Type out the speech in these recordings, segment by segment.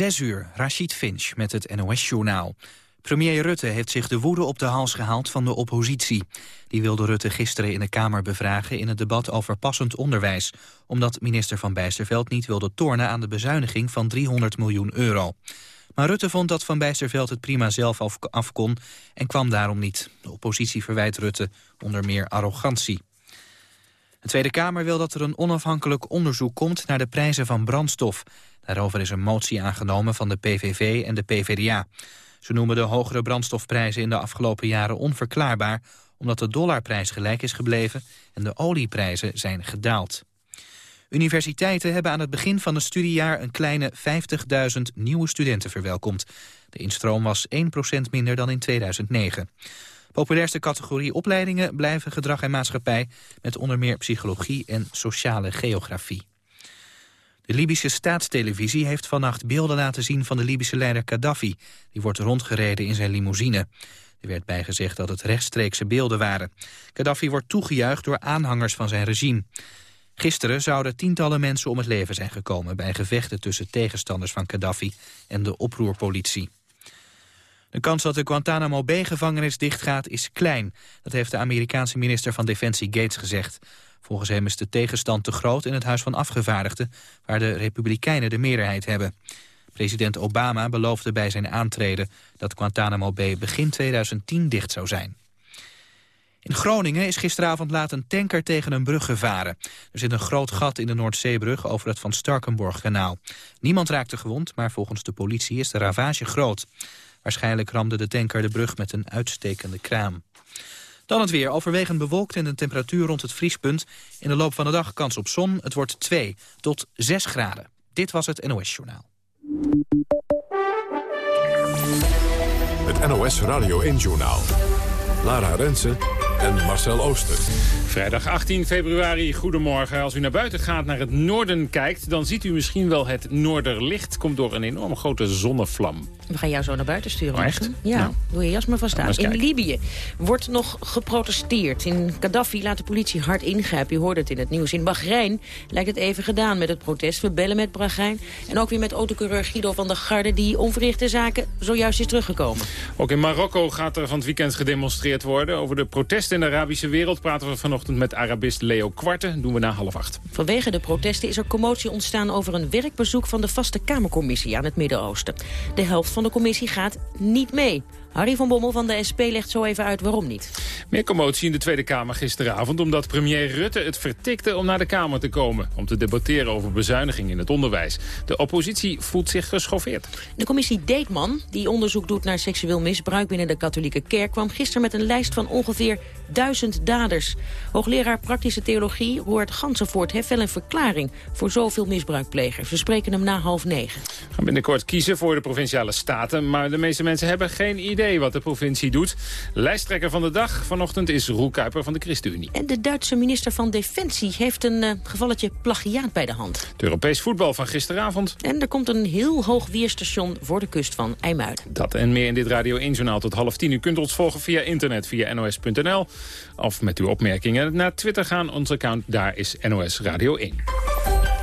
Zes uur, Rashid Finch met het NOS-journaal. Premier Rutte heeft zich de woede op de hals gehaald van de oppositie. Die wilde Rutte gisteren in de Kamer bevragen in het debat over passend onderwijs... omdat minister Van Bijsterveld niet wilde tornen aan de bezuiniging van 300 miljoen euro. Maar Rutte vond dat Van Bijsterveld het prima zelf af kon en kwam daarom niet. De oppositie verwijt Rutte onder meer arrogantie. De Tweede Kamer wil dat er een onafhankelijk onderzoek komt naar de prijzen van brandstof. Daarover is een motie aangenomen van de PVV en de PVDA. Ze noemen de hogere brandstofprijzen in de afgelopen jaren onverklaarbaar... omdat de dollarprijs gelijk is gebleven en de olieprijzen zijn gedaald. Universiteiten hebben aan het begin van het studiejaar een kleine 50.000 nieuwe studenten verwelkomd. De instroom was 1% minder dan in 2009. Populairste categorie opleidingen blijven gedrag en maatschappij... met onder meer psychologie en sociale geografie. De Libische staatstelevisie heeft vannacht beelden laten zien van de Libische leider Gaddafi. Die wordt rondgereden in zijn limousine. Er werd bijgezegd dat het rechtstreekse beelden waren. Gaddafi wordt toegejuicht door aanhangers van zijn regime. Gisteren zouden tientallen mensen om het leven zijn gekomen... bij gevechten tussen tegenstanders van Gaddafi en de oproerpolitie. De kans dat de Guantanamo Bay-gevangenis dichtgaat is klein. Dat heeft de Amerikaanse minister van Defensie Gates gezegd. Volgens hem is de tegenstand te groot in het Huis van Afgevaardigden... waar de Republikeinen de meerderheid hebben. President Obama beloofde bij zijn aantreden dat Guantanamo Bay begin 2010 dicht zou zijn. In Groningen is gisteravond laat een tanker tegen een brug gevaren. Er zit een groot gat in de Noordzeebrug over het Van Starkenborg-kanaal. Niemand raakte gewond, maar volgens de politie is de ravage groot. Waarschijnlijk ramde de tanker de brug met een uitstekende kraan. Dan het weer. Overwegend bewolkt en de temperatuur rond het vriespunt. In de loop van de dag kans op zon. Het wordt 2 tot 6 graden. Dit was het NOS Journaal. Het NOS Radio 1 Journaal. Lara Rensen en Marcel Ooster. Vrijdag 18 februari, goedemorgen. Als u naar buiten gaat, naar het noorden kijkt... dan ziet u misschien wel het noorderlicht. Komt door een enorme grote zonnevlam. We gaan jou zo naar buiten sturen. Oh, echt? Ja, Nou. doe je jas maar vast aan. eens In. Libië wordt nog geprotesteerd. In Gaddafi laat de politie hard ingrijpen. Je hoorde het in het nieuws. In Bahrein lijkt het even gedaan met het protest. We bellen met Bahrein. En ook weer met autocoureur Guido van der Garde... die onverrichte zaken zojuist is teruggekomen. Ook in Marokko gaat er van het weekend gedemonstreerd worden. Over de protesten in de Arabische wereld praten we vanochtend met Arabist Leo Kwarte. Doen we na half acht. Vanwege de protesten is er commotie ontstaan over een werkbezoek van de vaste Kamercommissie aan het Midden-Oosten. De helft van de commissie gaat niet mee. Harry van Bommel van de SP legt zo even uit waarom niet. Meer commotie in de Tweede Kamer gisteravond... omdat premier Rutte het vertikte om naar de Kamer te komen... om te debatteren over bezuiniging in het onderwijs. De oppositie voelt zich geschoffeerd. De commissie Deetman, die onderzoek doet naar seksueel misbruik binnen de katholieke kerk... kwam gisteren met een lijst van ongeveer duizend daders. Hoogleraar praktische theologie Roert Gansenvoort heeft wel een verklaring... voor zoveel misbruikplegers. We spreken hem na half negen. We gaan binnenkort kiezen voor de Provinciale Staten... maar de meeste mensen hebben geen idee wat de provincie doet. Lijsttrekker van de dag vanochtend is Roel Kuiper van de ChristenUnie. En de Duitse minister van Defensie heeft een eh, gevalletje plagiaat bij de hand. Het Europees voetbal van gisteravond. En er komt een heel hoog weerstation voor de kust van IJmuiden. Dat en meer in dit Radio 1-journaal tot half tien. U kunt ons volgen via internet, via nos.nl. Of met uw opmerkingen naar Twitter gaan. Ons account daar is NOS Radio 1.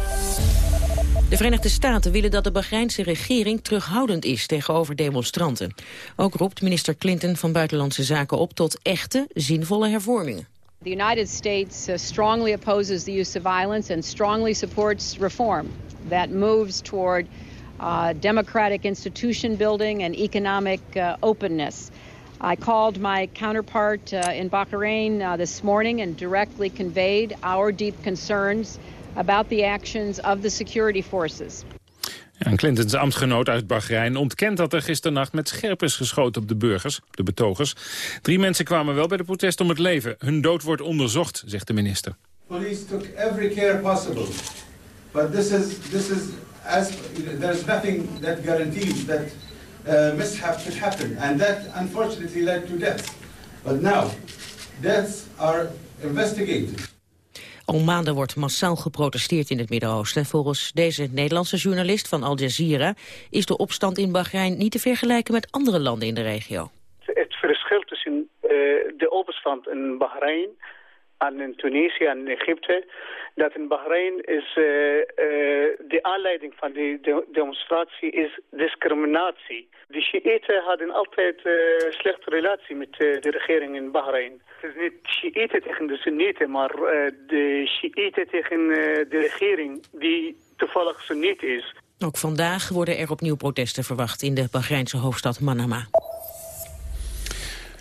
De Verenigde Staten willen dat de Bahreinse regering terughoudend is tegenover demonstranten. Ook roept minister Clinton van Buitenlandse Zaken op tot echte, zinvolle hervormingen. The United States uh, strongly opposes the use of violence and strongly supports reform that moves toward uh, democratic institution building and economic uh, openness. I called my counterpart in Bahrain this morning and directly conveyed our deep concerns about the actions of the security forces. En Clintons ambtsgenoot uit Bahrein ontkent dat er gisternacht met scherp is geschoten op de burgers, de betogers. Drie mensen kwamen wel bij de protest om het leven. Hun dood wordt onderzocht, zegt de minister. Police took every care possible, but this is this is as there's nothing that guarantees that uh, mishap could happen, and that unfortunately led to death. But now, deaths are investigated. Al maanden wordt massaal geprotesteerd in het Midden-Oosten. Volgens deze Nederlandse journalist van Al Jazeera... is de opstand in Bahrein niet te vergelijken met andere landen in de regio. Het verschil tussen eh, de opstand in Bahrein aan in Tunesië en Egypte, dat in Bahrein is uh, uh, de aanleiding van die de demonstratie is discriminatie. De Shiiten hadden altijd uh, slechte relatie met de regering in Bahrein. Het is niet Shiiten tegen de Sunnieten, maar de Shiiten tegen de regering die toevallig Sunniet is. Ook vandaag worden er opnieuw protesten verwacht in de Bahreinse hoofdstad Manama.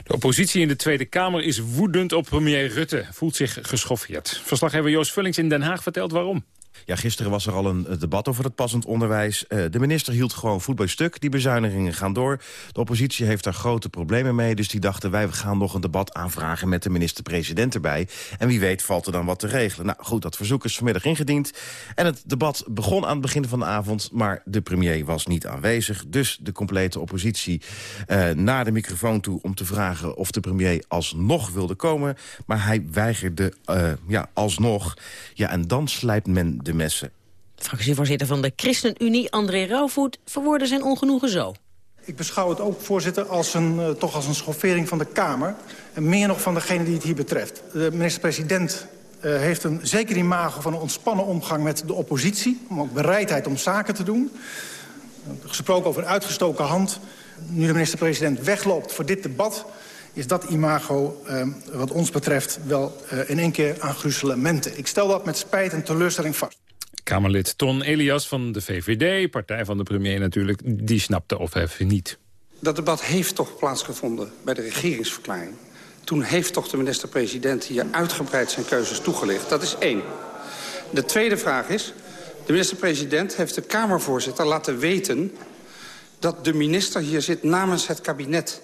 De oppositie in de Tweede Kamer is woedend op premier Rutte. Voelt zich geschoffeerd. Verslaggever Joost Vullings in Den Haag vertelt waarom. Ja, gisteren was er al een debat over het passend onderwijs. Eh, de minister hield gewoon voet bij stuk. Die bezuinigingen gaan door. De oppositie heeft daar grote problemen mee. Dus die dachten, wij gaan nog een debat aanvragen met de minister-president erbij. En wie weet valt er dan wat te regelen. Nou goed, dat verzoek is vanmiddag ingediend. En het debat begon aan het begin van de avond. Maar de premier was niet aanwezig. Dus de complete oppositie uh, naar de microfoon toe... om te vragen of de premier alsnog wilde komen. Maar hij weigerde uh, ja, alsnog. Ja, en dan slijpt men de messen. Fractievoorzitter van de ChristenUnie, André Rauwvoet, verwoordde zijn ongenoegen zo. Ik beschouw het ook, voorzitter, als een, uh, toch als een schoffering van de Kamer. En meer nog van degene die het hier betreft. De minister-president uh, heeft een zeker imago van een ontspannen omgang met de oppositie. Om ook bereidheid om zaken te doen. Uh, gesproken over een uitgestoken hand. Nu de minister-president wegloopt voor dit debat is dat imago, uh, wat ons betreft, wel uh, in één keer aan gruzelementen. Ik stel dat met spijt en teleurstelling vast. Kamerlid Ton Elias van de VVD, partij van de premier natuurlijk... die snapte of even niet. Dat debat heeft toch plaatsgevonden bij de regeringsverklaring. Toen heeft toch de minister-president hier uitgebreid zijn keuzes toegelicht. Dat is één. De tweede vraag is... de minister-president heeft de Kamervoorzitter laten weten... dat de minister hier zit namens het kabinet.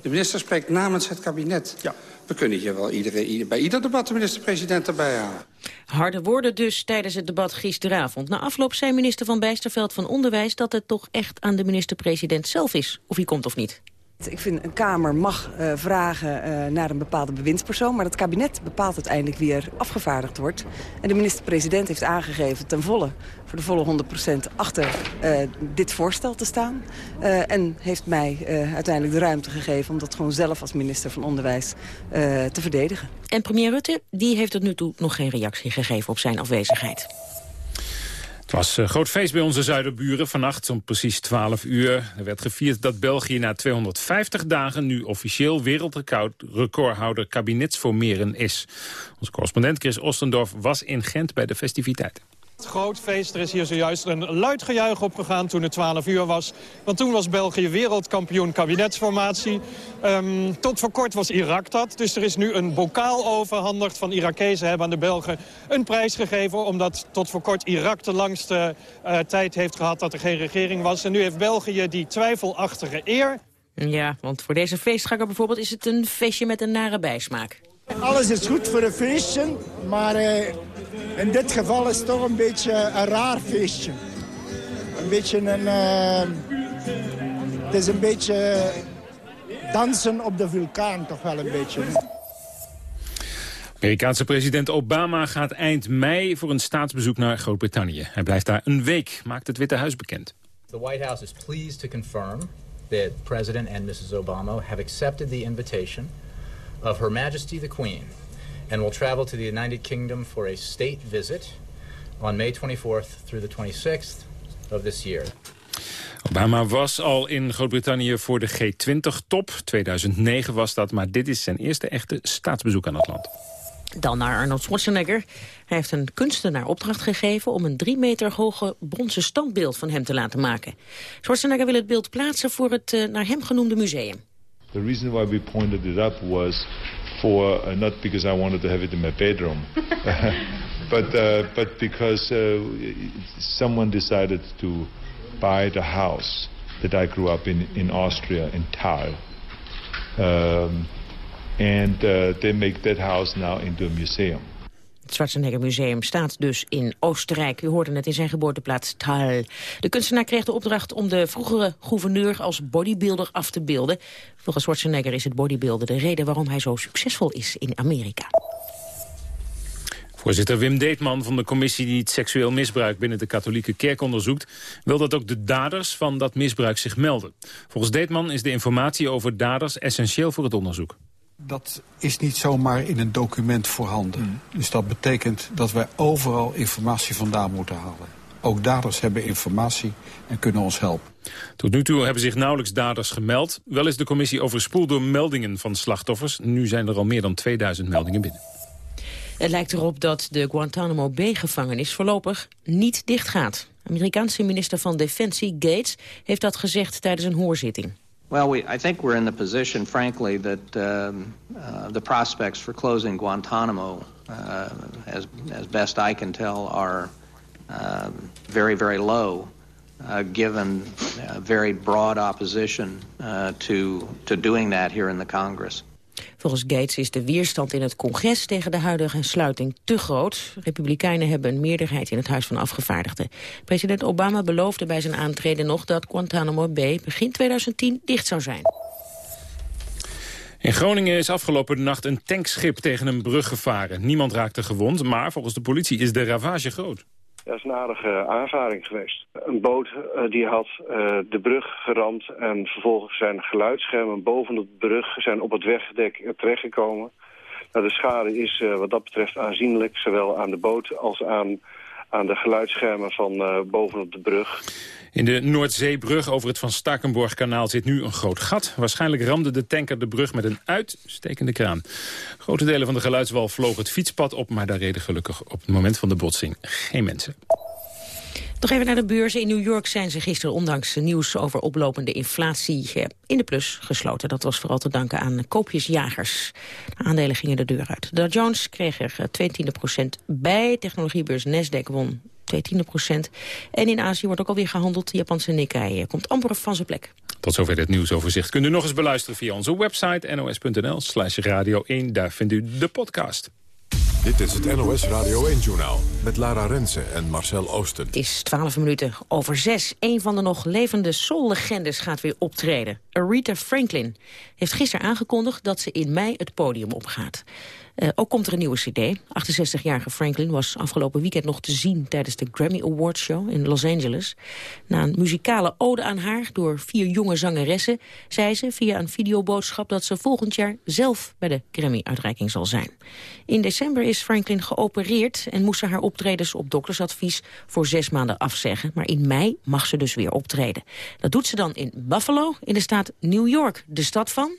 De minister spreekt namens het kabinet. Ja. We kunnen hier wel iedereen, bij ieder debat de minister-president erbij halen. Harde woorden dus tijdens het debat gisteravond. Na afloop zei minister Van Bijsterveld van Onderwijs... dat het toch echt aan de minister-president zelf is, of hij komt of niet. Ik vind een Kamer mag uh, vragen uh, naar een bepaalde bewindspersoon... maar het kabinet bepaalt uiteindelijk wie er afgevaardigd wordt. En de minister-president heeft aangegeven ten volle... voor de volle 100% achter uh, dit voorstel te staan. en heeft mij uiteindelijk de ruimte gegeven... om dat gewoon zelf als minister van Onderwijs te verdedigen. En premier Rutte die heeft tot nu toe nog geen reactie gegeven op zijn afwezigheid. Het was een groot feest bij onze zuiderburen. Vannacht om precies 12 uur er werd gevierd dat België na 250 dagen... nu officieel wereldrecordhouder kabinetsformeren is. Onze correspondent Chris Ostendorf was in Gent bij de festiviteiten. Groot feest. Er is hier zojuist een luid gejuich opgegaan toen het 12 uur was. Want toen was België wereldkampioen kabinetsformatie. Um, tot voor kort was Irak dat. Dus er is nu een bokaal overhandigd van Irakezen hebben aan de Belgen een prijs gegeven. Omdat tot voor kort Irak de langste uh, tijd heeft gehad dat er geen regering was. En nu heeft België die twijfelachtige eer. Ja, want voor deze feestganger bijvoorbeeld is het een feestje met een nare bijsmaak. Alles is goed voor een feestje, maar uh, in dit geval is het toch een beetje een raar feestje. Een beetje een... Uh, het is een beetje dansen op de vulkaan toch wel een beetje. Amerikaanse president Obama gaat eind mei voor een staatsbezoek naar Groot-Brittannië. Hij blijft daar een week, maakt het Witte Huis bekend. The White House is pleased to confirm that President and Mrs. Obama have accepted the invitation of Her Majesty the Queen and will travel to the United Kingdom for a state visit on May 24th through the 26th of this year. Obama was al in Groot-Brittannië voor de G20-top. 2009 was dat, maar dit is zijn eerste echte staatsbezoek aan het land. Dan naar Arnold Schwarzenegger. Hij heeft een kunstenaar opdracht gegeven om een drie meter hoge bronzen standbeeld van hem te laten maken. Schwarzenegger wil het beeld plaatsen voor het uh, naar hem genoemde museum. The reason why we pointed it up was for uh, not because I wanted to have it in my bedroom, but uh, but because uh, someone decided to buy the house that I grew up in in Austria in Thal, um, and uh, they make that house now into a museum. Het Schwarzenegger Museum staat dus in Oostenrijk. U hoorde het in zijn geboorteplaats Thal. De kunstenaar kreeg de opdracht om de vroegere gouverneur als bodybuilder af te beelden. Volgens Schwarzenegger is het bodybuilden de reden waarom hij zo succesvol is in Amerika. Voorzitter Wim Deetman van de commissie die het seksueel misbruik binnen de katholieke kerk onderzoekt, wil dat ook de daders van dat misbruik zich melden. Volgens Deetman is de informatie over daders essentieel voor het onderzoek. Dat is niet zomaar in een document voorhanden. Dus dat betekent dat wij overal informatie vandaan moeten halen. Ook daders hebben informatie en kunnen ons helpen. Tot nu toe hebben zich nauwelijks daders gemeld. Wel is de commissie overspoeld door meldingen van slachtoffers. Nu zijn er al meer dan 2000 meldingen binnen. Het lijkt erop dat de Guantanamo Bay-gevangenis voorlopig niet dichtgaat. Amerikaanse minister van Defensie Gates heeft dat gezegd tijdens een hoorzitting. Well, we, I think we're in the position, frankly, that um, uh, the prospects for closing Guantanamo, uh, as, as best I can tell, are uh, very, very low, uh, given uh, very broad opposition uh, to, to doing that here in the Congress. Volgens Gates is de weerstand in het congres tegen de huidige sluiting te groot. Republikeinen hebben een meerderheid in het Huis van Afgevaardigden. President Obama beloofde bij zijn aantreden nog dat Guantanamo Bay begin 2010 dicht zou zijn. In Groningen is afgelopen nacht een tankschip tegen een brug gevaren. Niemand raakte gewond, maar volgens de politie is de ravage groot. Dat is een aardige aanvaring geweest. Een boot uh, die had uh, de brug geramd en vervolgens zijn geluidsschermen boven de brug zijn op het wegdek terechtgekomen. Nou, de schade is uh, wat dat betreft aanzienlijk, zowel aan de boot als aan, aan de geluidsschermen van bovenop de brug. In de Noordzeebrug over het Van Starkenborgkanaal zit nu een groot gat. Waarschijnlijk ramde de tanker de brug met een uitstekende kraan. Grote delen van de geluidswal vlogen het fietspad op... maar daar reden gelukkig op het moment van de botsing geen mensen. Nog even naar de beurzen. In New York zijn ze gisteren ondanks nieuws over oplopende inflatie in de plus gesloten. Dat was vooral te danken aan koopjesjagers. De aandelen gingen de deur uit. De Jones kreeg er 22 procent bij. Technologiebeurs Nasdaq won 2 procent. En in Azië wordt ook alweer gehandeld. De Japanse Nikkei komt amper van zijn plek. Tot zover het nieuwsoverzicht. Kunt u nog eens beluisteren via onze website nos.nl slash radio 1. Daar vindt u de podcast. Dit is het NOS Radio 1-journaal met Lara Rensen en Marcel Oosten. Het is 12 minuten over 6. Een van de nog levende soul-legendes gaat weer optreden. Aretha Franklin heeft gisteren aangekondigd dat ze in mei het podium opgaat. Uh, ook komt er een nieuwe cd. 68-jarige Franklin was afgelopen weekend nog te zien... tijdens de Grammy Awards Show in Los Angeles. Na een muzikale ode aan haar door vier jonge zangeressen... zei ze via een videoboodschap dat ze volgend jaar zelf... bij de Grammy-uitreiking zal zijn. In december is Franklin geopereerd... en moest ze haar optredens op doktersadvies voor zes maanden afzeggen. Maar in mei mag ze dus weer optreden. Dat doet ze dan in Buffalo, in de staat New York. De stad van...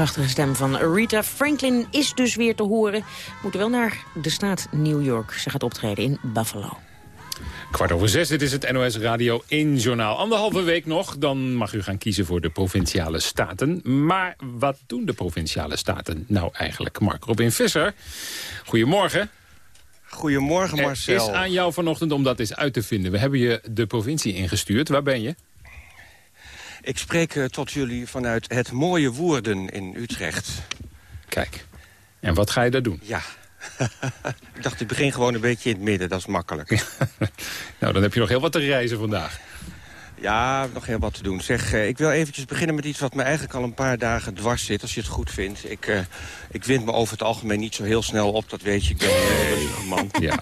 Prachtige stem van Rita Franklin is dus weer te horen. Moeten wel naar de staat New York. Ze gaat optreden in Buffalo. Kwart over zes, dit is het NOS Radio 1 Journaal. Anderhalve week nog, dan mag u gaan kiezen voor de Provinciale Staten. Maar wat doen de Provinciale Staten nou eigenlijk? Mark Robin Visser, goedemorgen. Goedemorgen Marcel. Het is aan jou vanochtend om dat eens uit te vinden. We hebben je de provincie ingestuurd. Waar ben je? Ik spreek uh, tot jullie vanuit het mooie Woerden in Utrecht. Kijk, en wat ga je daar doen? Ja, ik dacht, ik begin gewoon een beetje in het midden, dat is makkelijk. nou, dan heb je nog heel wat te reizen vandaag. Ja, nog heel wat te doen. Zeg, uh, ik wil eventjes beginnen met iets wat me eigenlijk al een paar dagen dwars zit, als je het goed vindt. Ik, uh, ik wind me over het algemeen niet zo heel snel op, dat weet je. Ik ben een rustige man. Ja.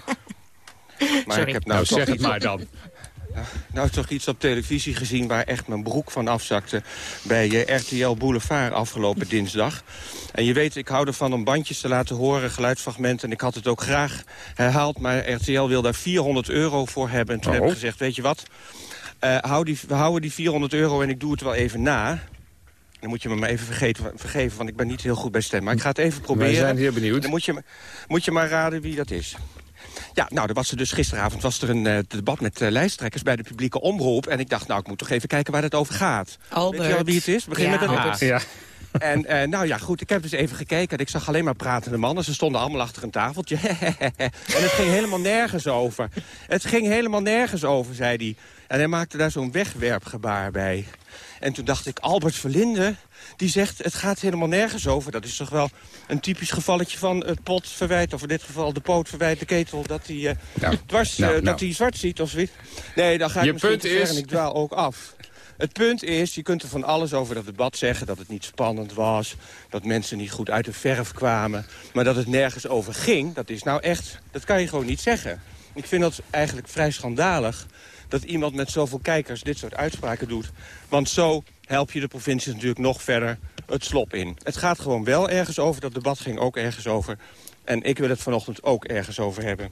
Maar Sorry. ik heb nou, nou, zeg het maar dan. Nou, toch iets op televisie gezien waar echt mijn broek van afzakte... bij eh, RTL Boulevard afgelopen dinsdag. En je weet, ik hou ervan om bandjes te laten horen, geluidsfragmenten. En ik had het ook graag herhaald, maar RTL wil daar 400 euro voor hebben. En toen heb ik Oh. gezegd, weet je wat, Eh, hou die, we houden die 400 euro en ik doe het wel even na... Dan moet je me maar even vergeten, vergeven, want ik ben niet heel goed bij stem. Maar ik ga het even proberen. zijn heel benieuwd. Dan moet je, moet je maar raden wie dat is. Ja, nou, er was er dus gisteravond was er een eh, debat met eh, lijsttrekkers bij de publieke omroep. En ik dacht, nou, ik moet toch even kijken waar het over gaat. Albert. Weet je wel wie het is? Begin Ja. met een A. Ja. En eh, nou ja, goed, ik heb dus even gekeken en ik zag alleen maar pratende mannen. Ze stonden allemaal achter een tafeltje. en het ging helemaal nergens over. Het ging helemaal nergens over, zei hij. En hij maakte daar zo'n wegwerpgebaar bij. En toen dacht ik, Albert Verlinde, die zegt... het gaat helemaal nergens over. Dat is toch wel een typisch gevalletje van het pot verwijt... of in dit geval de poot verwijt de ketel... dat hij eh, Nou, dwars, nou, eh, nou. dat hij zwart ziet of zoiets. Nee, dan ga ik Je misschien te ver is- en ik dwaal ook af. Het punt is, je kunt er van alles over dat debat zeggen... dat het niet spannend was, dat mensen niet goed uit de verf kwamen... maar dat het nergens over ging, dat is nou echt... dat kan je gewoon niet zeggen. Ik vind dat eigenlijk vrij schandalig... dat iemand met zoveel kijkers dit soort uitspraken doet. Want zo help je de provincies natuurlijk nog verder het slop in. Het gaat gewoon wel ergens over, dat debat ging ook ergens over. En ik wil het vanochtend ook ergens over hebben.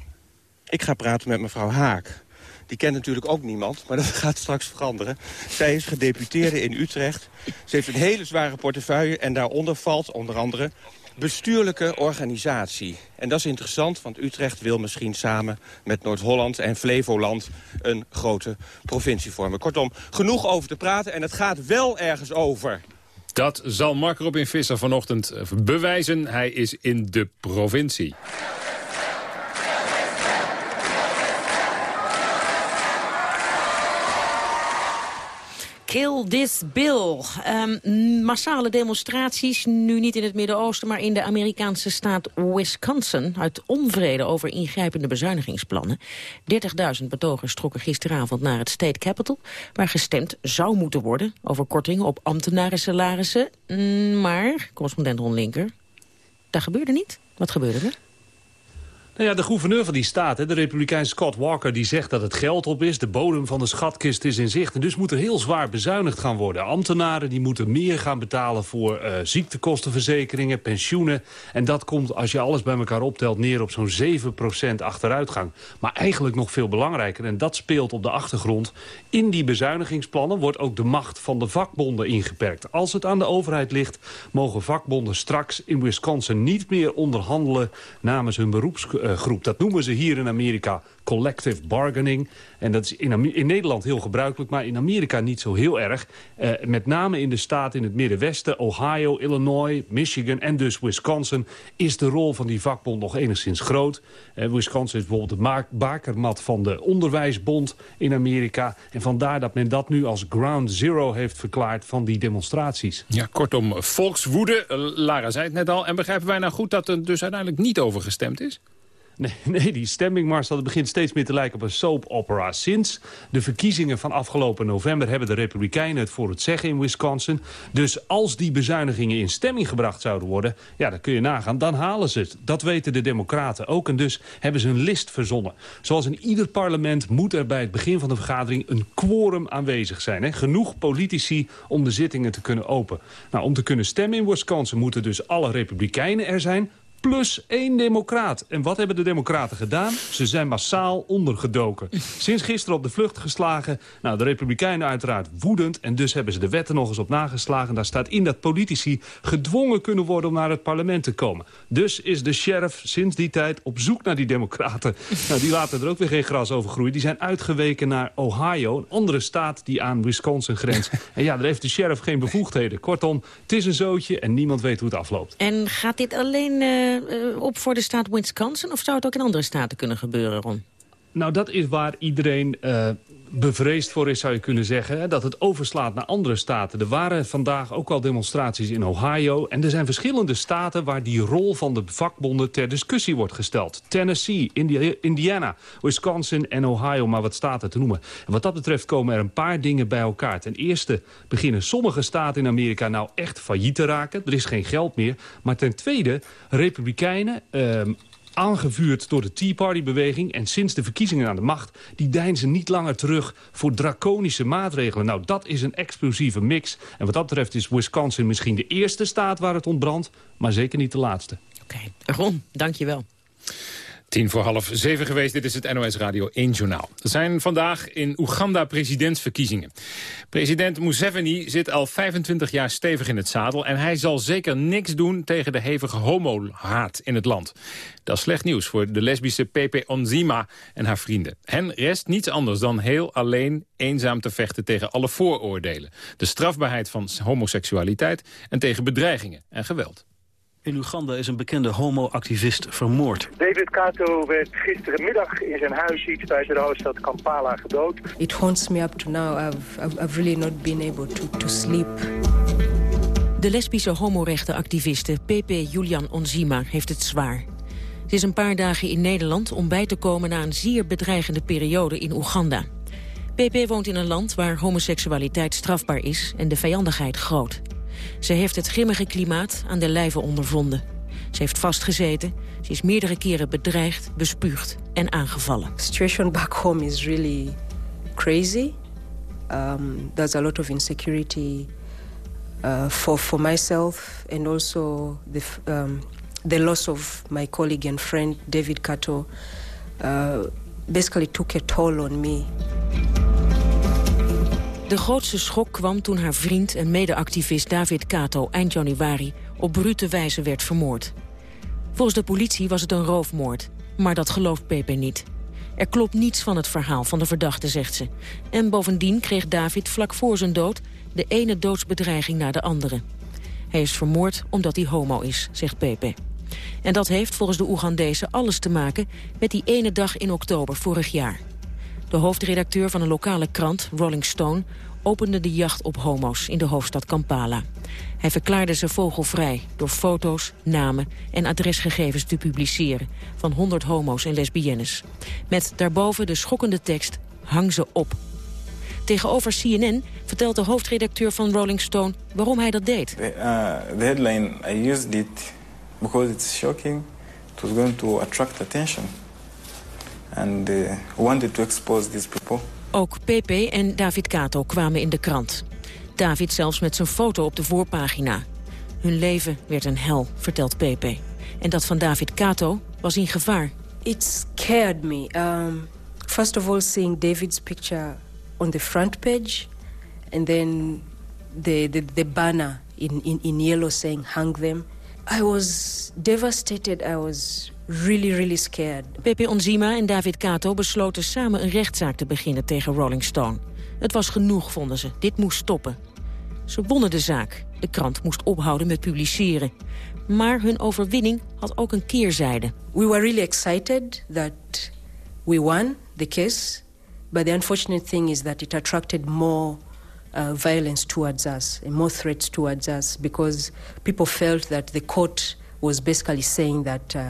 Ik ga praten met mevrouw Haak. Die kent natuurlijk ook niemand, maar dat gaat straks veranderen. Zij is gedeputeerde in Utrecht. Ze heeft een hele zware portefeuille en daaronder valt onder andere bestuurlijke organisatie. En dat is interessant, want Utrecht wil misschien samen met Noord-Holland en Flevoland een grote provincie vormen. Kortom, genoeg over te praten en het gaat wel ergens over. Dat zal Mark Robin Visser vanochtend eh, bewijzen. Hij is in de provincie. Kill this bill. Ehm, massale demonstraties, nu niet in het Midden-Oosten... maar in de Amerikaanse staat Wisconsin... uit onvrede over ingrijpende bezuinigingsplannen. 30.000 betogers trokken gisteravond naar het State Capitol... waar gestemd zou moeten worden over kortingen op ambtenarensalarissen. Mm, Maar, correspondent Ron Linker, dat gebeurde niet. Wat gebeurde er? Nou ja, de gouverneur van die staat, de republikein Scott Walker... die zegt dat het geld op is, de bodem van de schatkist is in zicht... en dus moet er heel zwaar bezuinigd gaan worden. Ambtenaren die moeten meer gaan betalen voor eh, ziektekostenverzekeringen, pensioenen... en dat komt, als je alles bij elkaar optelt, neer op zo'n 7% achteruitgang. Maar eigenlijk nog veel belangrijker, en dat speelt op de achtergrond... in die bezuinigingsplannen wordt ook de macht van de vakbonden ingeperkt. Als het aan de overheid ligt, mogen vakbonden straks in Wisconsin... niet meer onderhandelen namens hun beroepsgroep. Dat noemen ze hier in Amerika collective bargaining. En dat is in, in Nederland heel gebruikelijk, maar in Amerika niet zo heel erg. Eh, met name in de staten in het Middenwesten, Ohio, Illinois, Michigan en dus Wisconsin... is de rol van die vakbond nog enigszins groot. Eh, Wisconsin is bijvoorbeeld maak- bakermat van de onderwijsbond in Amerika. En vandaar dat men dat nu als ground zero heeft verklaard van die demonstraties. Ja, kortom, volkswoede. Eh, Lara zei het net al. En begrijpen wij nou goed dat er dus uiteindelijk niet over gestemd is? Nee, nee, die stemming, Marcel, dat begint steeds meer te lijken op een soap opera. Sinds de verkiezingen van afgelopen november hebben de Republikeinen het voor het zeggen in Wisconsin. Dus als die bezuinigingen in stemming gebracht zouden worden, ja, dan kun je nagaan, dan halen ze het. Dat weten de Democraten ook en dus hebben ze een list verzonnen. Zoals in ieder parlement moet er bij het begin van de vergadering een quorum aanwezig zijn. Hè? Genoeg politici om de zittingen te kunnen openen. Nou, om te kunnen stemmen in Wisconsin moeten dus alle Republikeinen er zijn, plus één democraat. En wat hebben de democraten gedaan? Ze zijn massaal ondergedoken. Sinds gisteren op de vlucht geslagen. Nou, de republikeinen uiteraard woedend. En dus hebben ze de wetten nog eens op nageslagen. Daar staat in dat politici gedwongen kunnen worden om naar het parlement te komen. Dus is de sheriff sinds die tijd op zoek naar die democraten. Nou, die laten er ook weer geen gras over groeien. Die zijn uitgeweken naar Ohio, een andere staat die aan Wisconsin grenst. En ja, daar heeft de sheriff geen bevoegdheden. Kortom, het is een zootje en niemand weet hoe het afloopt. En gaat dit alleen uh, op voor de staat Wisconsin... of zou het ook in andere staten kunnen gebeuren, Ron? Nou, dat is waar iedereen uh, bevreesd voor is, zou je kunnen zeggen. Dat het overslaat naar andere staten. Er waren vandaag ook al demonstraties in Ohio. En er zijn verschillende staten waar die rol van de vakbonden ter discussie wordt gesteld. Tennessee, Indiana, Wisconsin en Ohio, maar wat staten te noemen. En wat dat betreft komen er een paar dingen bij elkaar. Ten eerste beginnen sommige staten in Amerika nou echt failliet te raken. Er is geen geld meer. Maar ten tweede, republikeinen... Uh, aangevuurd door de Tea Party-beweging... en sinds de verkiezingen aan de macht... die deinzen niet langer terug voor draconische maatregelen. Nou, dat is een explosieve mix. En wat dat betreft is Wisconsin misschien de eerste staat waar het ontbrandt... maar zeker niet de laatste. Oké. Ron, dank je wel. Tien voor half zeven geweest, dit is het NOS Radio 1 Journaal. Er zijn vandaag in Oeganda presidentsverkiezingen. President Museveni zit al 25 jaar stevig in het zadel... en hij zal zeker niks doen tegen de hevige homo-haat in het land. Dat is slecht nieuws voor de lesbische Pepe Onzima en haar vrienden. Hen rest niets anders dan heel alleen eenzaam te vechten tegen alle vooroordelen. De strafbaarheid van homoseksualiteit en tegen bedreigingen en geweld. In Uganda is een bekende homo-activist vermoord. David Kato werd gisterenmiddag in zijn huis iets buiten de hoofdstad Kampala gedood. It haunts me up to now. I've, I've really not been able to, to sleep. De lesbische homorechtenactiviste Pepe Julian Onzima heeft het zwaar. Ze is een paar dagen in Nederland om bij te komen na een zeer bedreigende periode in Oeganda. PP woont in een land waar homoseksualiteit strafbaar is en de vijandigheid groot. Ze heeft het grimmige klimaat aan de lijve ondervonden. Ze heeft vastgezeten, ze is meerdere keren bedreigd, bespuugd en aangevallen. The situation back home is really crazy. Um, there's a lot of insecurity uh, for, for myself and also the, um, the loss of my colleague and friend David Kato uh, basically took a toll on me. De grootste schok kwam toen haar vriend en medeactivist David Kato eind januari op brute wijze werd vermoord. Volgens de politie was het een roofmoord, maar dat gelooft Pepe niet. Er klopt niets van het verhaal van de verdachte, zegt ze. En bovendien kreeg David vlak voor zijn dood de ene doodsbedreiging na de andere. Hij is vermoord omdat hij homo is, zegt Pepe. En dat heeft volgens de Oegandese alles te maken met die ene dag in oktober vorig jaar. De hoofdredacteur van een lokale krant, Rolling Stone, opende de jacht op homo's in de hoofdstad Kampala. Hij verklaarde ze vogelvrij door foto's, namen en adresgegevens te publiceren van 100 homo's en lesbiennes. Met daarboven de schokkende tekst, hang ze op. Tegenover CNN vertelt de hoofdredacteur van Rolling Stone waarom hij dat deed. The, uh, the headline, I used it because it's shocking. It was going to attract attention. And uh, wanted to expose these people. Ook PP en David Kato kwamen in de krant. David zelfs met zijn foto op de voorpagina. Hun leven werd een hel, vertelt PP. En dat van David Kato was in gevaar. It scared me. Um, first of all, seeing David's picture on the front page... and then the, the, the banner in, in, in yellow saying hang them... I was devastated. I was really, really scared. Pepe Onzima en David Kato besloten samen een rechtszaak te beginnen tegen Rolling Stone. Het was genoeg, vonden ze. Dit moest stoppen. Ze wonnen de zaak. De krant moest ophouden met publiceren. Maar hun overwinning had ook een keerzijde. We were really excited that we won the case. But the unfortunate thing is that it attracted more uh, violence towards us and more threats towards us because people felt that the court was basically saying that uh,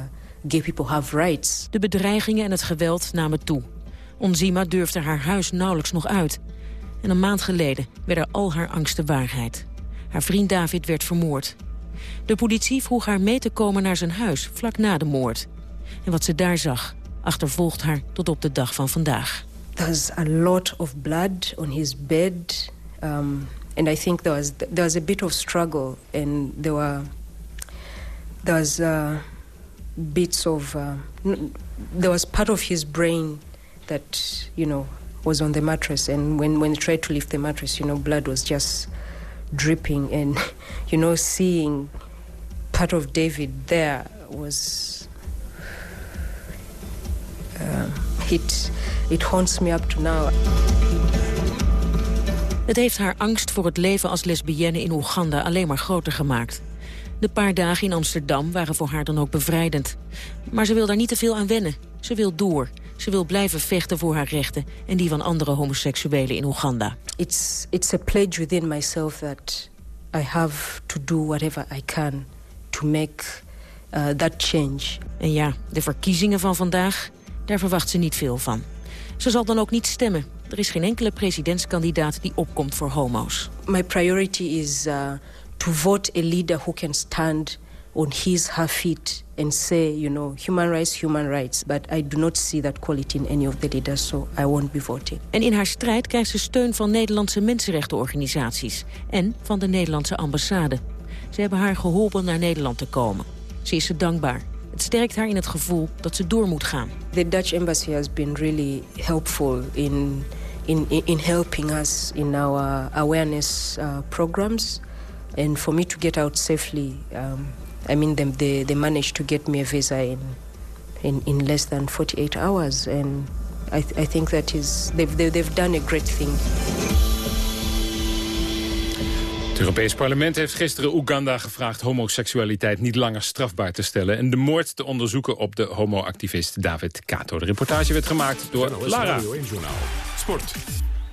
gay people have rights. De bedreigingen en het geweld namen toe. Onzima durfde haar huis nauwelijks nog uit. En een maand geleden werden al haar angsten waarheid. Haar vriend David werd vermoord. De politie vroeg haar mee te komen naar zijn huis, vlak na de moord. En wat ze daar zag, achtervolgt haar tot op de dag van vandaag. There's a lot of blood on his bed. Um, and I think there was, there was a bit of struggle. And there, were, there was... Uh, bits of. Uh, there was part of his brain that you know was on the mattress, and when when he tried to lift the mattress, you know, blood was just dripping, and you know, seeing part of David there was. Uh, it it haunts me up to now. Het heeft haar angst voor het leven als lesbienne in Oeganda alleen maar groter gemaakt. De paar dagen in Amsterdam waren voor haar dan ook bevrijdend. Maar ze wil daar niet te veel aan wennen. Ze wil door. Ze wil blijven vechten voor haar rechten en die van andere homoseksuelen in Oeganda. It's, it's a pledge within myself that I have to do whatever I can to make uh, that change. En ja, de verkiezingen van vandaag, daar verwacht ze niet veel van. Ze zal dan ook niet stemmen. Er is geen enkele presidentskandidaat die opkomt voor homo's. My priority is uh, to vote a leader who can stand on his her feet and say, you know, human rights, human rights. But I do not see that quality in any of the leaders, so I won't be voting. En in haar strijd krijgt ze steun van Nederlandse mensenrechtenorganisaties en van de Nederlandse ambassade. Ze hebben haar geholpen naar Nederland te komen. Ze is ze dankbaar. Het sterkt haar in het gevoel dat ze door moet gaan. The Dutch embassy has been really helpful in in in helping us in our awareness uh, programs, and for me to get out safely. Um, I mean, they, they, they managed to get me a visa in in, in less than 48 hours, and I, I think that is they've, they've done a great thing. Het Europees Parlement heeft gisteren Oeganda gevraagd homoseksualiteit niet langer strafbaar te stellen en de moord te onderzoeken op de homoactivist David Kato. De reportage werd gemaakt door Lara. Sport.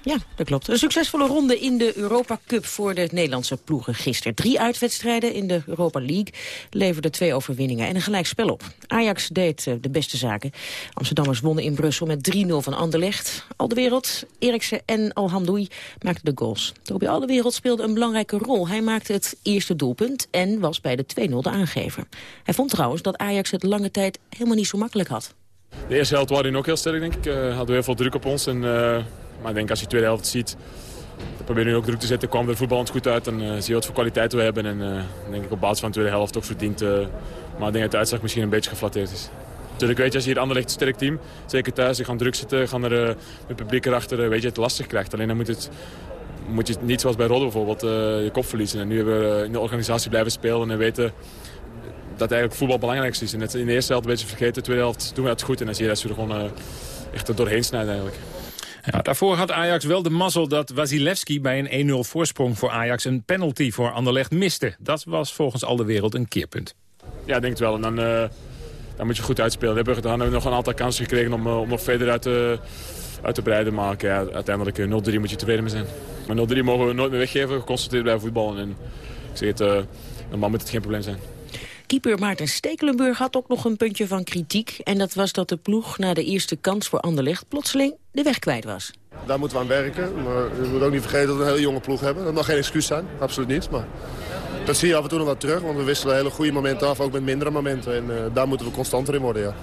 Ja, dat klopt. Een succesvolle ronde in de Europa Cup voor de Nederlandse ploegen gisteren. Drie uitwedstrijden in de Europa League leverden twee overwinningen en een gelijkspel op. Ajax deed eh, de beste zaken. Amsterdammers wonnen in Brussel met 3-0 van Anderlecht. Al de Eriksen en Alhamdoui maakten de goals. Toby Alderwereld speelde een belangrijke rol. Hij maakte het eerste doelpunt en was bij de 2-0 de aangever. Hij vond trouwens dat Ajax het lange tijd helemaal niet zo makkelijk had. De eerste helft waren ook heel sterk, denk ik. Uh, hadden we heel veel druk op ons. En, uh, maar denk als je de tweede helft ziet, we proberen nu ook druk te zetten, kwam er voetballend goed uit. En uh, zie je wat voor kwaliteit we hebben. En uh, denk ik op basis van de tweede helft ook verdient. Uh, maar ik denk dat de uitslag misschien een beetje geflatteerd is. Natuurlijk weet je, als je hier Anderlecht een sterk team, zeker thuis, ze gaan druk zitten, gaan er het publiek erachter, weet je, het lastig krijgt. Alleen dan moet, het, moet je niet zoals bij Rodde bijvoorbeeld je kop verliezen. En nu hebben we in de organisatie blijven spelen en weten dat eigenlijk voetbal het belangrijkste is. En het in de eerste helft een beetje vergeten, de tweede helft doen we het goed. En dan zie je dat ze er gewoon echt er doorheen snijden eigenlijk. Ja, daarvoor had Ajax wel de mazzel dat Wasilewski bij een 1-0 voorsprong voor Ajax een penalty voor Anderlecht miste. Dat was volgens al de wereld een keerpunt. Ja, ik denk het wel. En dan, uh, dan moet je goed uitspelen. Dan hebben we nog een aantal kansen gekregen om, uh, om nog verder uit te, uit te breiden. Maar ja, uiteindelijk 0-3 moet je tevreden mee zijn. Maar 0-3 mogen we nooit meer weggeven, geconcentreerd blijven voetballen. En ik zeg het, uh, normaal moet het geen probleem zijn. Keeper Maarten Stekelenburg had ook nog een puntje van kritiek. En dat was dat de ploeg na de eerste kans voor Anderlecht plotseling de weg kwijt was. Daar moeten we aan werken. Maar je moet ook niet vergeten dat we een hele jonge ploeg hebben. Dat mag geen excuus zijn, absoluut niet. Maar dat zie je af en toe nog wat terug. Want we wisselen hele goede momenten af, ook met mindere momenten. En uh, daar moeten we constanter in worden, ja.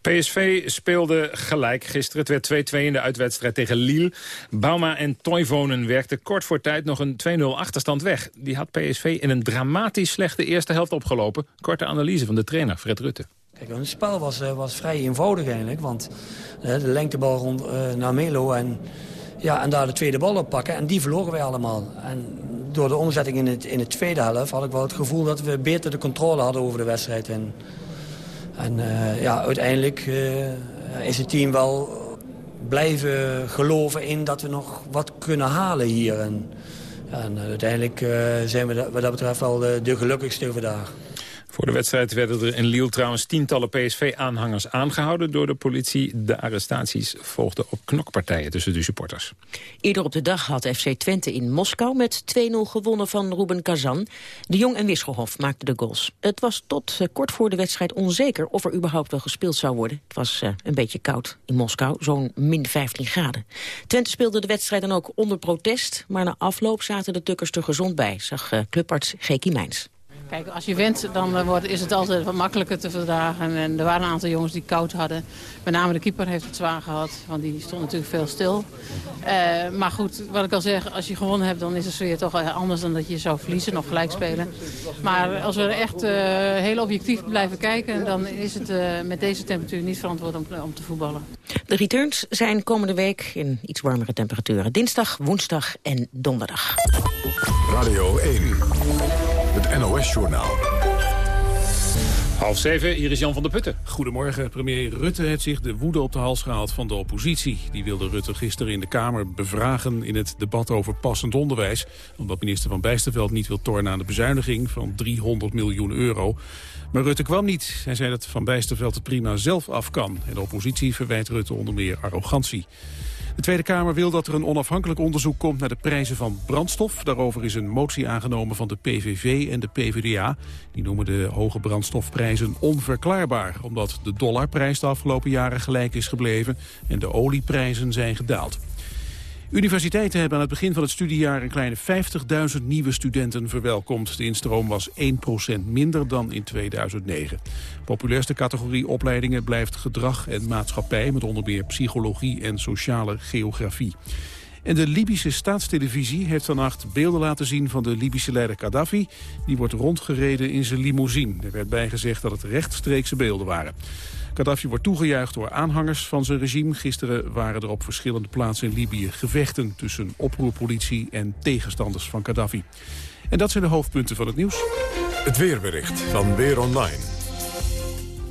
PSV speelde gelijk gisteren. Het werd 2-2 in de uitwedstrijd tegen Lille. Bauma en Toivonen werkten kort voor tijd nog een 2-0 achterstand weg. Die had PSV in een dramatisch slechte eerste helft opgelopen. Korte analyse van de trainer Fred Rutte. Kijk, het spel was, was vrij eenvoudig eigenlijk. Want de lengtebal rond uh, naar Melo en, ja, en daar de tweede bal op pakken. En die verloren wij allemaal. En door de omzetting in het, in het tweede helft had ik wel het gevoel dat we beter de controle hadden over de wedstrijd. En, en uh, ja, uiteindelijk uh, is het team wel blijven geloven in dat we nog wat kunnen halen hier. En, en uiteindelijk zijn we wat dat betreft wel de, de gelukkigste vandaag. Voor de wedstrijd werden er in Lille trouwens tientallen PSV-aanhangers aangehouden door de politie. De arrestaties volgden op knokpartijen tussen de supporters. Eerder op de dag had FC Twente in Moskou met 2-0 gewonnen van Ruben Kazan. De Jong en Wisselhof maakten de goals. Het was tot uh, kort voor de wedstrijd onzeker of er überhaupt wel gespeeld zou worden. Het was uh, een beetje koud in Moskou, zo'n min 15 graden. Twente speelde de wedstrijd dan ook onder protest, maar na afloop zaten de tukkers er gezond bij, zag uh, clubarts Geki Mijns. Kijk, als je wint, dan eh, wordt, is het altijd wat makkelijker te verdragen. En er waren een aantal jongens die koud hadden. Met name de keeper heeft het zwaar gehad, want die stond natuurlijk veel stil. Uh, maar goed, wat ik al zeg, als je gewonnen hebt, dan is het weer toch anders dan dat je zou verliezen, nog gelijk spelen. Maar als we echt uh, heel objectief blijven kijken, dan is het met deze temperatuur niet verantwoord om, om te voetballen. De returns zijn komende week in iets warmere temperaturen. Dinsdag, woensdag en donderdag. Radio 1, het NOS-journaal. Half zeven, hier is Jan van der Putten. Goedemorgen. Premier Rutte heeft zich de woede op de hals gehaald van de oppositie. Die wilde Rutte gisteren in de Kamer bevragen in het debat over passend onderwijs. Omdat minister Van Bijsterveld niet wil tornen aan de bezuiniging van 300 miljoen euro. Maar Rutte kwam niet. Hij zei dat Van Bijsterveld het prima zelf af kan. En de oppositie verwijt Rutte onder meer arrogantie. De Tweede Kamer wil dat er een onafhankelijk onderzoek komt naar de prijzen van brandstof. Daarover is een motie aangenomen van de PVV en de PvdA. Die noemen de hoge brandstofprijzen onverklaarbaar... omdat de dollarprijs de afgelopen jaren gelijk is gebleven... en de olieprijzen zijn gedaald. Universiteiten hebben aan het begin van het studiejaar een kleine 50.000 nieuwe studenten verwelkomd. De instroom was 1% minder dan in 2009. Populairste categorie opleidingen blijft gedrag en maatschappij... met onder meer psychologie en sociale geografie. En de Libische staatstelevisie heeft vannacht beelden laten zien van de Libische leider Gaddafi. Die wordt rondgereden in zijn limousine. Er werd bijgezegd dat het rechtstreekse beelden waren. Gaddafi wordt toegejuicht door aanhangers van zijn regime. Gisteren waren er op verschillende plaatsen in Libië gevechten... tussen oproerpolitie en tegenstanders van Gaddafi. En dat zijn de hoofdpunten van het nieuws. Het weerbericht van Weer Online.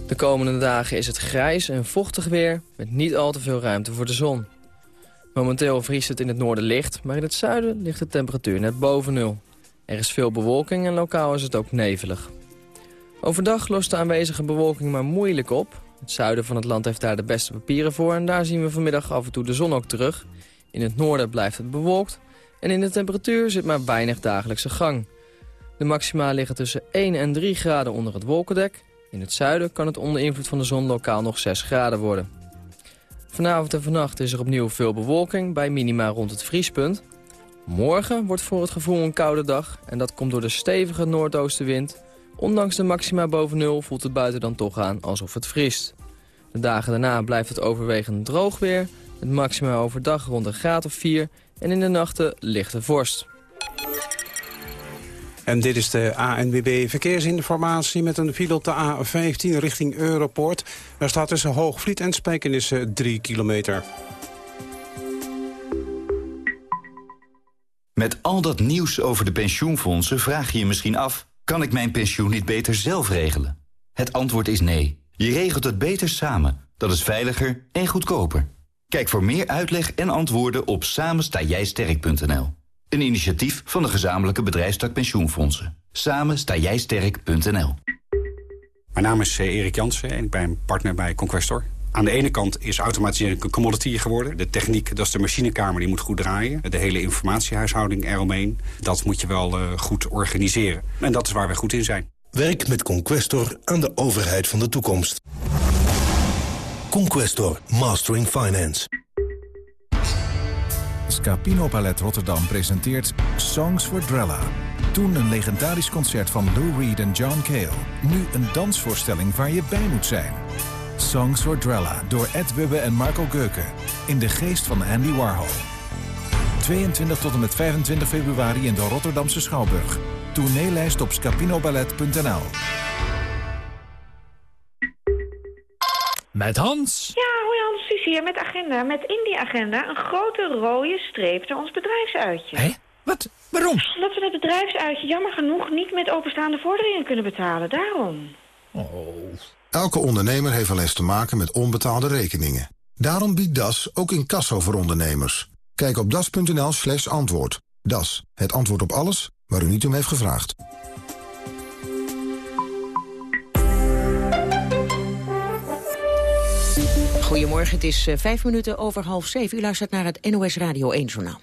De komende dagen is het grijs en vochtig weer... met niet al te veel ruimte voor de zon. Momenteel vriest het in het noorden licht... maar in het zuiden ligt de temperatuur net boven nul. Er is veel bewolking en lokaal is het ook nevelig. Overdag lost de aanwezige bewolking maar moeilijk op. Het zuiden van het land heeft daar de beste papieren voor... en daar zien we vanmiddag af en toe de zon ook terug. In het noorden blijft het bewolkt... en in de temperatuur zit maar weinig dagelijkse gang. De maxima liggen tussen 1 en 3 graden onder het wolkendek. In het zuiden kan het onder invloed van de zon lokaal nog 6 graden worden. Vanavond en vannacht is er opnieuw veel bewolking bij minima rond het vriespunt. Morgen wordt voor het gevoel een koude dag... en dat komt door de stevige noordoostenwind... Ondanks de maxima boven nul voelt het buiten dan toch aan alsof het vriest. De dagen daarna blijft het overwegend droog weer. Het maxima overdag rond een graad of 4 en in de nachten lichte vorst. En dit is de ANWB Verkeersinformatie met een file op de A15 richting Europoort. Daar staat tussen Hoogvliet en Spijkenissen 3 kilometer. Met al dat nieuws over de pensioenfondsen vraag je je misschien af... Kan ik mijn pensioen niet beter zelf regelen? Het antwoord is nee. Je regelt het beter samen. Dat is veiliger en goedkoper. Kijk voor meer uitleg en antwoorden op samenstaaijsterk.nl. Een initiatief van de gezamenlijke bedrijfstak pensioenfondsen. Samenstaaijsterk.nl. Mijn naam is eh, Erik Jansen en ik ben partner bij Conquestor. Aan de ene kant is automatisering een commodity geworden. De techniek, dat is de machinekamer, die moet goed draaien. De hele informatiehuishouding eromheen, dat moet je wel uh, goed organiseren. En dat is waar wij goed in zijn. Werk met Conquestor aan de overheid van de toekomst. Conquestor, Mastering Finance. Scapino Ballet Rotterdam presenteert Songs for Drella. Toen een legendarisch concert van Lou Reed en John Cale. Nu een dansvoorstelling waar je bij moet zijn. Songs for Drella door Ed Wubbe en Marco Geuken. In de geest van Andy Warhol. 22 tot en met 25 februari in de Rotterdamse Schouwburg. Tourneelijst op scapinoballet.nl Met Hans. Ja, hoi Hans, Suus hier met agenda. Met in die agenda een grote rode streep naar ons bedrijfsuitje. Hé? Wat? Waarom? Omdat we het bedrijfsuitje jammer genoeg niet met openstaande vorderingen kunnen betalen. Daarom. Oh... Elke ondernemer heeft wel eens te maken met onbetaalde rekeningen. Daarom biedt DAS ook incasso voor ondernemers. Kijk op das.nl slash antwoord. DAS, het antwoord op alles waar u niet om heeft gevraagd. Goedemorgen, het is eh, vijf minuten over half zeven. U luistert naar het NOS Radio 1-journaal.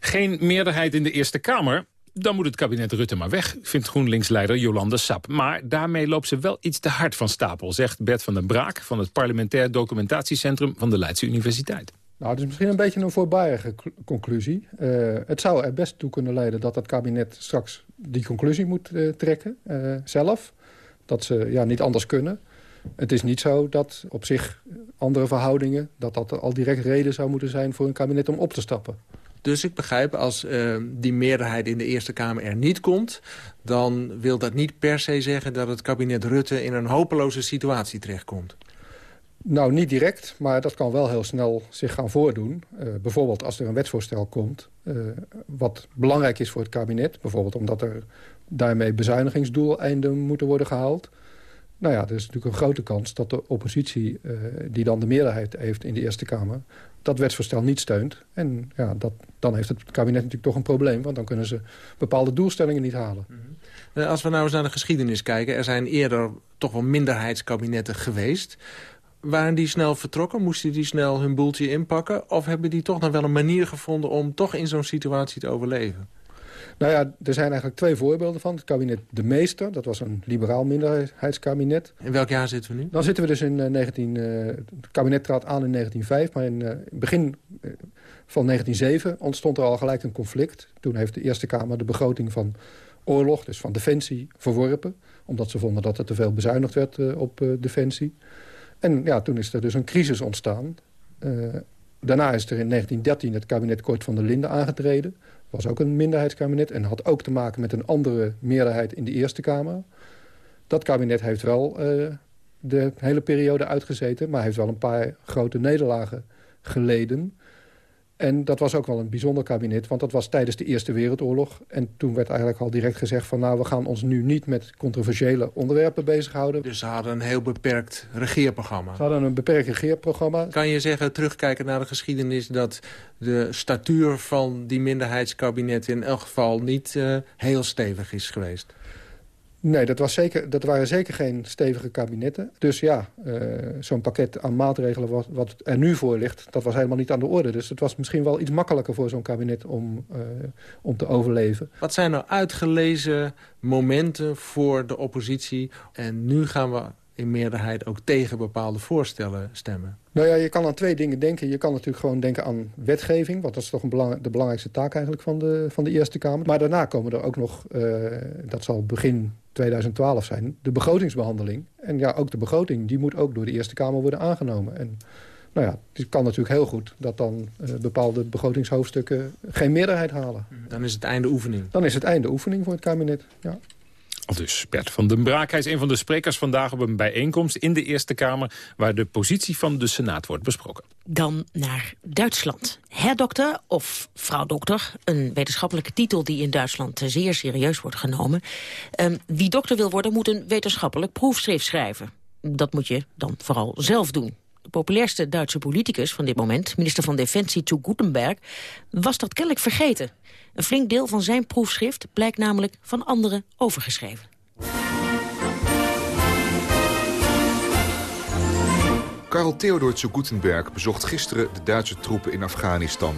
Geen meerderheid in de Eerste Kamer dan moet het kabinet Rutte maar weg, vindt GroenLinks-leider Jolande Sap. Maar daarmee loopt ze wel iets te hard van stapel, zegt Bert van den Braak... van het Parlementair Documentatiecentrum van de Leidse Universiteit. Nou, het is misschien een beetje een voorbijige conclusie. Uh, het zou er best toe kunnen leiden dat het kabinet straks die conclusie moet uh, trekken uh, zelf. Dat ze ja, niet anders kunnen. Het is niet zo dat op zich andere verhoudingen... dat dat al direct reden zou moeten zijn voor een kabinet om op te stappen. Dus ik begrijp, als uh, die meerderheid in de Eerste Kamer er niet komt... dan wil dat niet per se zeggen dat het kabinet Rutte... in een hopeloze situatie terechtkomt. Nou, niet direct, maar dat kan wel heel snel zich gaan voordoen. Uh, bijvoorbeeld als er een wetsvoorstel komt... Uh, wat belangrijk is voor het kabinet. Bijvoorbeeld omdat er daarmee bezuinigingsdoeleinden moeten worden gehaald. Nou ja, er is natuurlijk een grote kans dat de oppositie... Uh, die dan de meerderheid heeft in de Eerste Kamer... dat wetsvoorstel niet steunt. En ja, dat, dan heeft het kabinet natuurlijk toch een probleem... want dan kunnen ze bepaalde doelstellingen niet halen. Mm -hmm. Als we nou eens naar de geschiedenis kijken... er zijn eerder toch wel minderheidskabinetten geweest... Waren die snel vertrokken? Moesten die snel hun boeltje inpakken? Of hebben die toch nog wel een manier gevonden om toch in zo'n situatie te overleven? Nou ja, er zijn eigenlijk twee voorbeelden van. Het kabinet De Meester, dat was een liberaal minderheidskabinet. In welk jaar zitten we nu? Dan zitten we dus in uh, 19... Uh, het kabinet trad aan in 1905, maar in uh, begin uh, van 1907 ontstond er al gelijk een conflict. Toen heeft de Eerste Kamer de begroting van oorlog, dus van defensie, verworpen. Omdat ze vonden dat er te veel bezuinigd werd op defensie. En ja, toen is er dus een crisis ontstaan. Daarna is er in 1913 het kabinet Kort van der Linden aangetreden. Was ook een minderheidskabinet en had ook te maken met een andere meerderheid in de Eerste Kamer. Dat kabinet heeft wel uh, de hele periode uitgezeten... maar heeft wel een paar grote nederlagen geleden. En dat was ook wel een bijzonder kabinet, want dat was tijdens de Eerste Wereldoorlog. En toen werd eigenlijk al direct gezegd van... nou, we gaan ons nu niet met controversiële onderwerpen bezighouden. Dus ze hadden een heel beperkt regeerprogramma. Ze hadden een beperkt regeerprogramma. Kan je zeggen, terugkijken naar de geschiedenis... dat de statuur van die minderheidskabinetten in elk geval niet uh, heel stevig is geweest? Nee, dat, was zeker, dat waren zeker geen stevige kabinetten. Dus ja, uh, zo'n pakket aan maatregelen wat, er nu voor ligt... dat was helemaal niet aan de orde. Dus het was misschien wel iets makkelijker voor zo'n kabinet om, uh, om te overleven. Wat zijn nou uitgelezen momenten voor de oppositie? En nu gaan we in meerderheid ook tegen bepaalde voorstellen stemmen. Nou ja, je kan aan twee dingen denken. Je kan natuurlijk gewoon denken aan wetgeving. Want dat is toch een belang, de belangrijkste taak eigenlijk van de, van de Eerste Kamer. Maar daarna komen er ook nog, uh, dat zal begin 2012 zijn, de begrotingsbehandeling. En ja, ook de begroting, die moet ook door de Eerste Kamer worden aangenomen. En nou ja, het kan natuurlijk heel goed dat dan uh, bepaalde begrotingshoofdstukken geen meerderheid halen. Dan is het einde oefening. Dan is het einde oefening voor het kabinet, ja. Dus Bert van den Braak. Hij is een van de sprekers vandaag op een bijeenkomst in de Eerste Kamer... waar de positie van de Senaat wordt besproken. Dan naar Duitsland. Herdokter of vrouw dokter, een wetenschappelijke titel die in Duitsland zeer serieus wordt genomen. Um, wie dokter wil worden moet een wetenschappelijk proefschrift schrijven. Dat moet je dan vooral zelf doen. De populairste Duitse politicus van dit moment, minister van Defensie zu Gutenberg, was dat kennelijk vergeten. Een flink deel van zijn proefschrift blijkt namelijk van anderen overgeschreven. Karl Theodor zu Gutenberg bezocht gisteren de Duitse troepen in Afghanistan.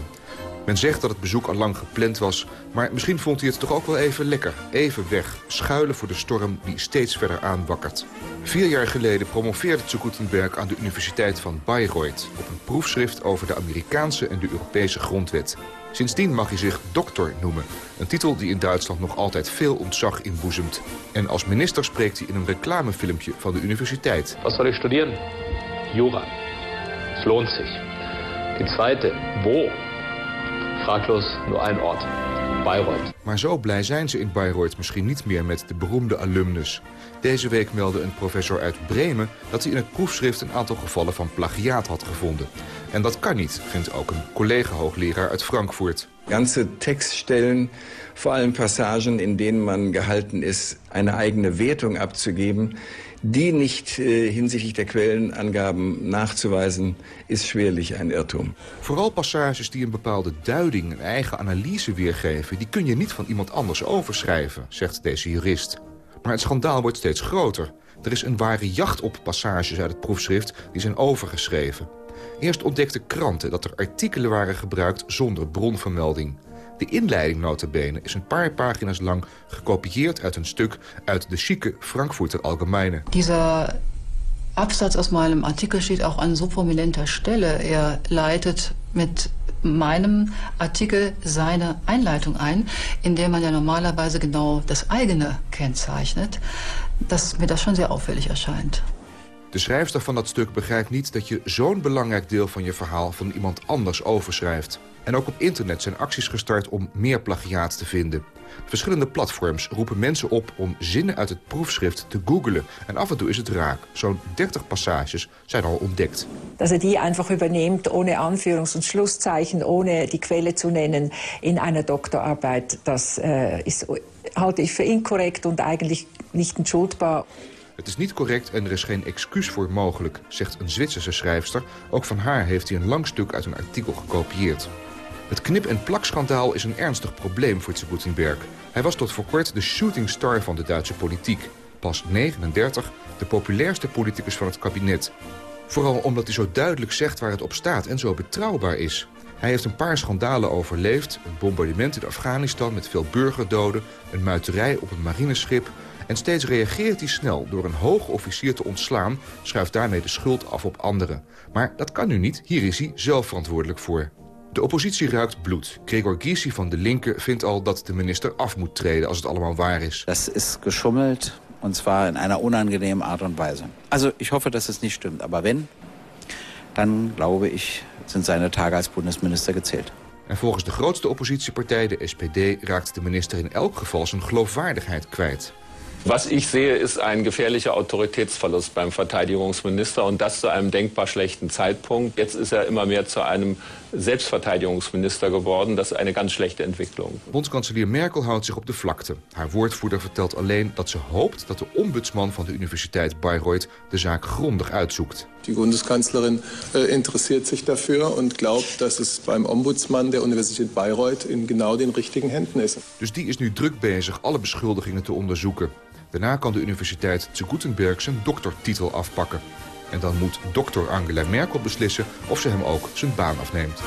Men zegt dat het bezoek al lang gepland was, maar misschien vond hij het toch ook wel even lekker. Even weg, schuilen voor de storm die steeds verder aanwakkert. Vier jaar geleden promoveerde zu Gutenberg aan de Universiteit van Bayreuth... op een proefschrift over de Amerikaanse en de Europese grondwet. Sindsdien mag hij zich dokter noemen. Een titel die in Duitsland nog altijd veel ontzag inboezemt. En als minister spreekt hij in een reclamefilmpje van de universiteit. Wat zal ik studeren? Jura. Het lohnt zich. Die tweede, wo? Fraglos nur ein Ort. Bayreuth. Maar zo blij zijn ze in Bayreuth misschien niet meer met de beroemde alumnus. Deze week meldde een professor uit Bremen dat hij in het proefschrift een aantal gevallen van plagiaat had gevonden. En dat kan niet, vindt ook een collega-hoogleraar uit Frankfurt. Ganze Textstellen, vor allem Passagen, in denen man gehalten ist, eine eigene Wertung abzugeben, die nicht äh, hinsichtlich der Quellenangaben nachzuweisen, ist schwerlich ein Irrtum. Vooral passages die een bepaalde duiding, een eigen analyse weergeven... die kun je niet van iemand anders overschrijven, zegt deze jurist. Maar het schandaal wordt steeds groter. Er is een ware jacht op passages uit het proefschrift die zijn overgeschreven. Eerst ontdekten kranten dat er artikelen waren gebruikt zonder bronvermelding. De inleiding notabene is een paar pagina's lang gekopieerd uit een stuk uit de chique Frankfurter Allgemeine. Dieser Absatz aus meinem Artikel steht auch an so prominenter Stelle. Er leitet mit meinem Artikel seine Einleitung ein, in der man ja normalerweise genau das eigene kennzeichnet, dass mir das schon sehr auffällig erscheint. De schrijfster van dat stuk begrijpt niet dat je zo'n belangrijk deel van je verhaal van iemand anders overschrijft. En ook op internet zijn acties gestart om meer plagiaat te vinden. Verschillende platforms roepen mensen op om zinnen uit het proefschrift te googlen. En af en toe is het raak. Zo'n 30 passages zijn al ontdekt. Dat er die einfach übernimmt, ohne Anführungs- und Schlusszeichen, ohne die Quelle zu nennen in einer Doktorarbeit, das äh, ist, halte ich für inkorrekt und eigentlich nicht entschuldbar. Het is niet correct en er is geen excuus voor mogelijk, zegt een Zwitserse schrijfster. Ook van haar heeft hij een lang stuk uit een artikel gekopieerd. Het knip- en plakschandaal is een ernstig probleem voor Gutenberg. Hij was tot voor kort de shooting star van de Duitse politiek. Pas 39, de populairste politicus van het kabinet. Vooral omdat hij zo duidelijk zegt waar het op staat en zo betrouwbaar is. Hij heeft een paar schandalen overleefd. Een bombardement in Afghanistan met veel burgerdoden. Een muiterij op een marineschip. En steeds reageert hij snel door een hoge officier te ontslaan... schuift daarmee de schuld af op anderen. Maar dat kan nu niet. Hier is hij zelf verantwoordelijk voor. De oppositie ruikt bloed. Gregor Gysi van de Linke vindt al dat de minister af moet treden als het allemaal waar is. Dat is geschummeld, und zwar in einer unangenehmen Art und Weise. Also ich hoffe, dass es nicht stimmt, aber wenn, dann glaube ich, sind seine Tage als Bundesminister gezählt. En volgens de grootste oppositiepartij, de SPD, raakt de minister in elk geval zijn geloofwaardigheid kwijt. Was ich sehe, ist ein gefährlicher Autoritätsverlust beim Verteidigungsminister und das zu einem denkbar schlechten Zeitpunkt. Jetzt ist er immer mehr zu einem Selbstverteidigungsminister geworden. Das ist eine ganz schlechte Entwicklung. Bondskanselier Merkel houdt zich op de vlakte. Haar woordvoerder vertelt alleen dat ze hoopt dat de ombudsman van de Universiteit Bayreuth de zaak grondig uitzoekt. Die Bundeskanzlerin äh, interessiert sich dafür und glaubt, dass es beim Ombudsman der Universität Bayreuth in genau den richtigen Händen ist. Dus die is nu druk bezig alle beschuldigingen te onderzoeken. Daarna kan de universiteit te Gutenberg zijn doktertitel afpakken. En dan moet dokter Angela Merkel beslissen of ze hem ook zijn baan afneemt.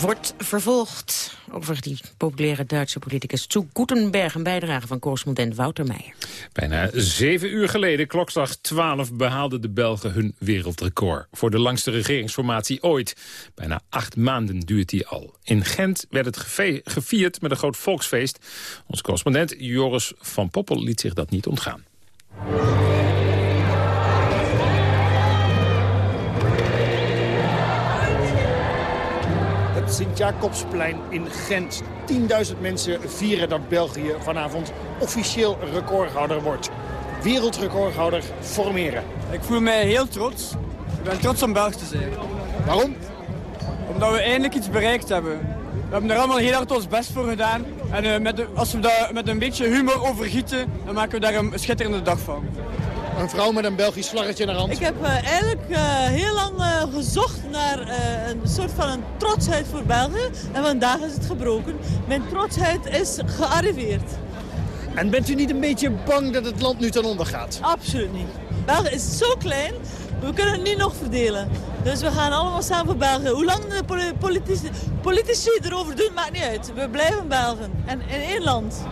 Wordt vervolgd over die populaire Duitse politicus Zu Gutenberg. Een bijdrage van correspondent Wouter Meijer. Bijna zeven uur geleden, klokslag 12, behaalden de Belgen hun wereldrecord. Voor de langste regeringsformatie ooit. Bijna acht maanden duurt die al. In Gent werd het gevierd met een groot volksfeest. Ons correspondent Joris van Poppel liet zich dat niet ontgaan. Sint-Jacobsplein in Gent. 10.000 mensen vieren dat België vanavond officieel recordhouder wordt. Wereldrecordhouder formeren. Ik voel mij heel trots. Ik ben trots om Belg te zijn. Waarom? Omdat we eindelijk iets bereikt hebben. We hebben er allemaal heel hard ons best voor gedaan. En uh, met de, als we daar met een beetje humor overgieten, dan maken we daar een schitterende dag van. Een vrouw met een Belgisch vlaggetje in haar hand. Ik heb uh, eigenlijk uh, heel lang uh, gezocht naar een soort van een trotsheid voor België. En vandaag is het gebroken. Mijn trotsheid is gearriveerd. En bent u niet een beetje bang dat het land nu ten onder gaat? Absoluut niet. België is zo klein, we kunnen het niet nog verdelen. Dus we gaan allemaal samen voor België. Hoe lang de politici, politici erover doen, maakt niet uit. We blijven Belgen. En in één land.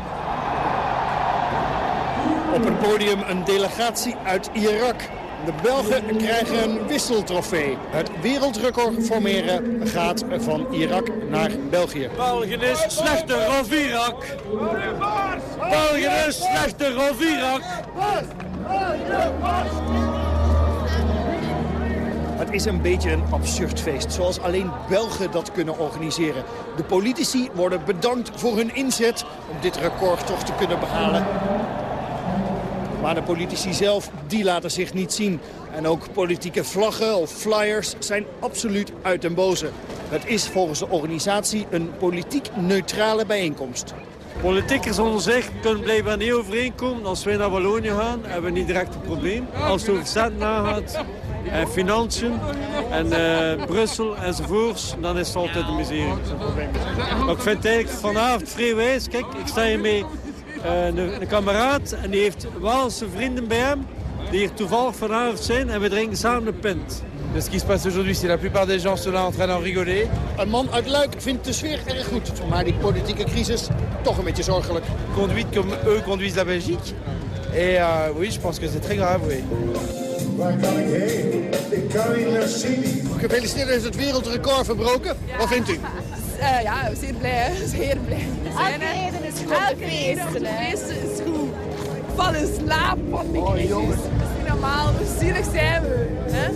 Op het podium een delegatie uit Irak. De Belgen krijgen een wisseltrofee. Het wereldrecord formeren gaat van Irak naar België. België is slechter dan Irak. België is slechter dan Irak. Het is een beetje een absurd feest, zoals alleen Belgen dat kunnen organiseren. De politici worden bedankt voor hun inzet om dit record toch te kunnen behalen. Maar de politici zelf, die laten zich niet zien. En ook politieke vlaggen of flyers zijn absoluut uit den boze. Het is volgens de organisatie een politiek neutrale bijeenkomst. Politiekers onder zich kunnen blijkbaar niet overeenkomen. Als wij naar Wallonië gaan, hebben we niet direct een probleem. Als het over centen gaat, en financiën, en uh, Brussel enzovoorts, dan is het altijd een miserie. Ik vind eigenlijk vanavond vrij wijs. Kijk, ik sta hier mee een, een, kameraad en die heeft Waalse vrienden bij hem die hier toevallig vanavond zijn en we drinken samen een pint. de ce qui se passe aujourd'hui. Si la plupart des gens sont là en train d'en rigoler. Een man uit Luik vindt de sfeer erg goed. Maar die politieke crisis toch een beetje zorgelijk. Conduite comme eux conduisent la Belgique. Et euh, oui, je pense que c'est très grave, oui. Gefeliciteerd, heeft het wereldrecord verbroken. Wat vindt u? Uh, ja, zeer blij, zeer blij. Elke reden is goed. Elke reden is goed. Val in slaap van die. Oh, dat is niet normaal, hoe zielig zijn we. Hè?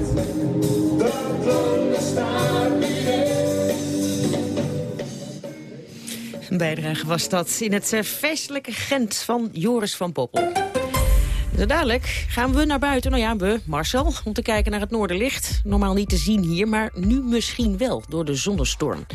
Een bijdrage was dat in het uh, feestelijke Gent van Joris van Poppel. Zo dadelijk gaan we naar buiten. Nou ja, we, Marcel, om te kijken naar het noorderlicht. Normaal niet te zien hier, maar nu misschien wel door de zonnestorm.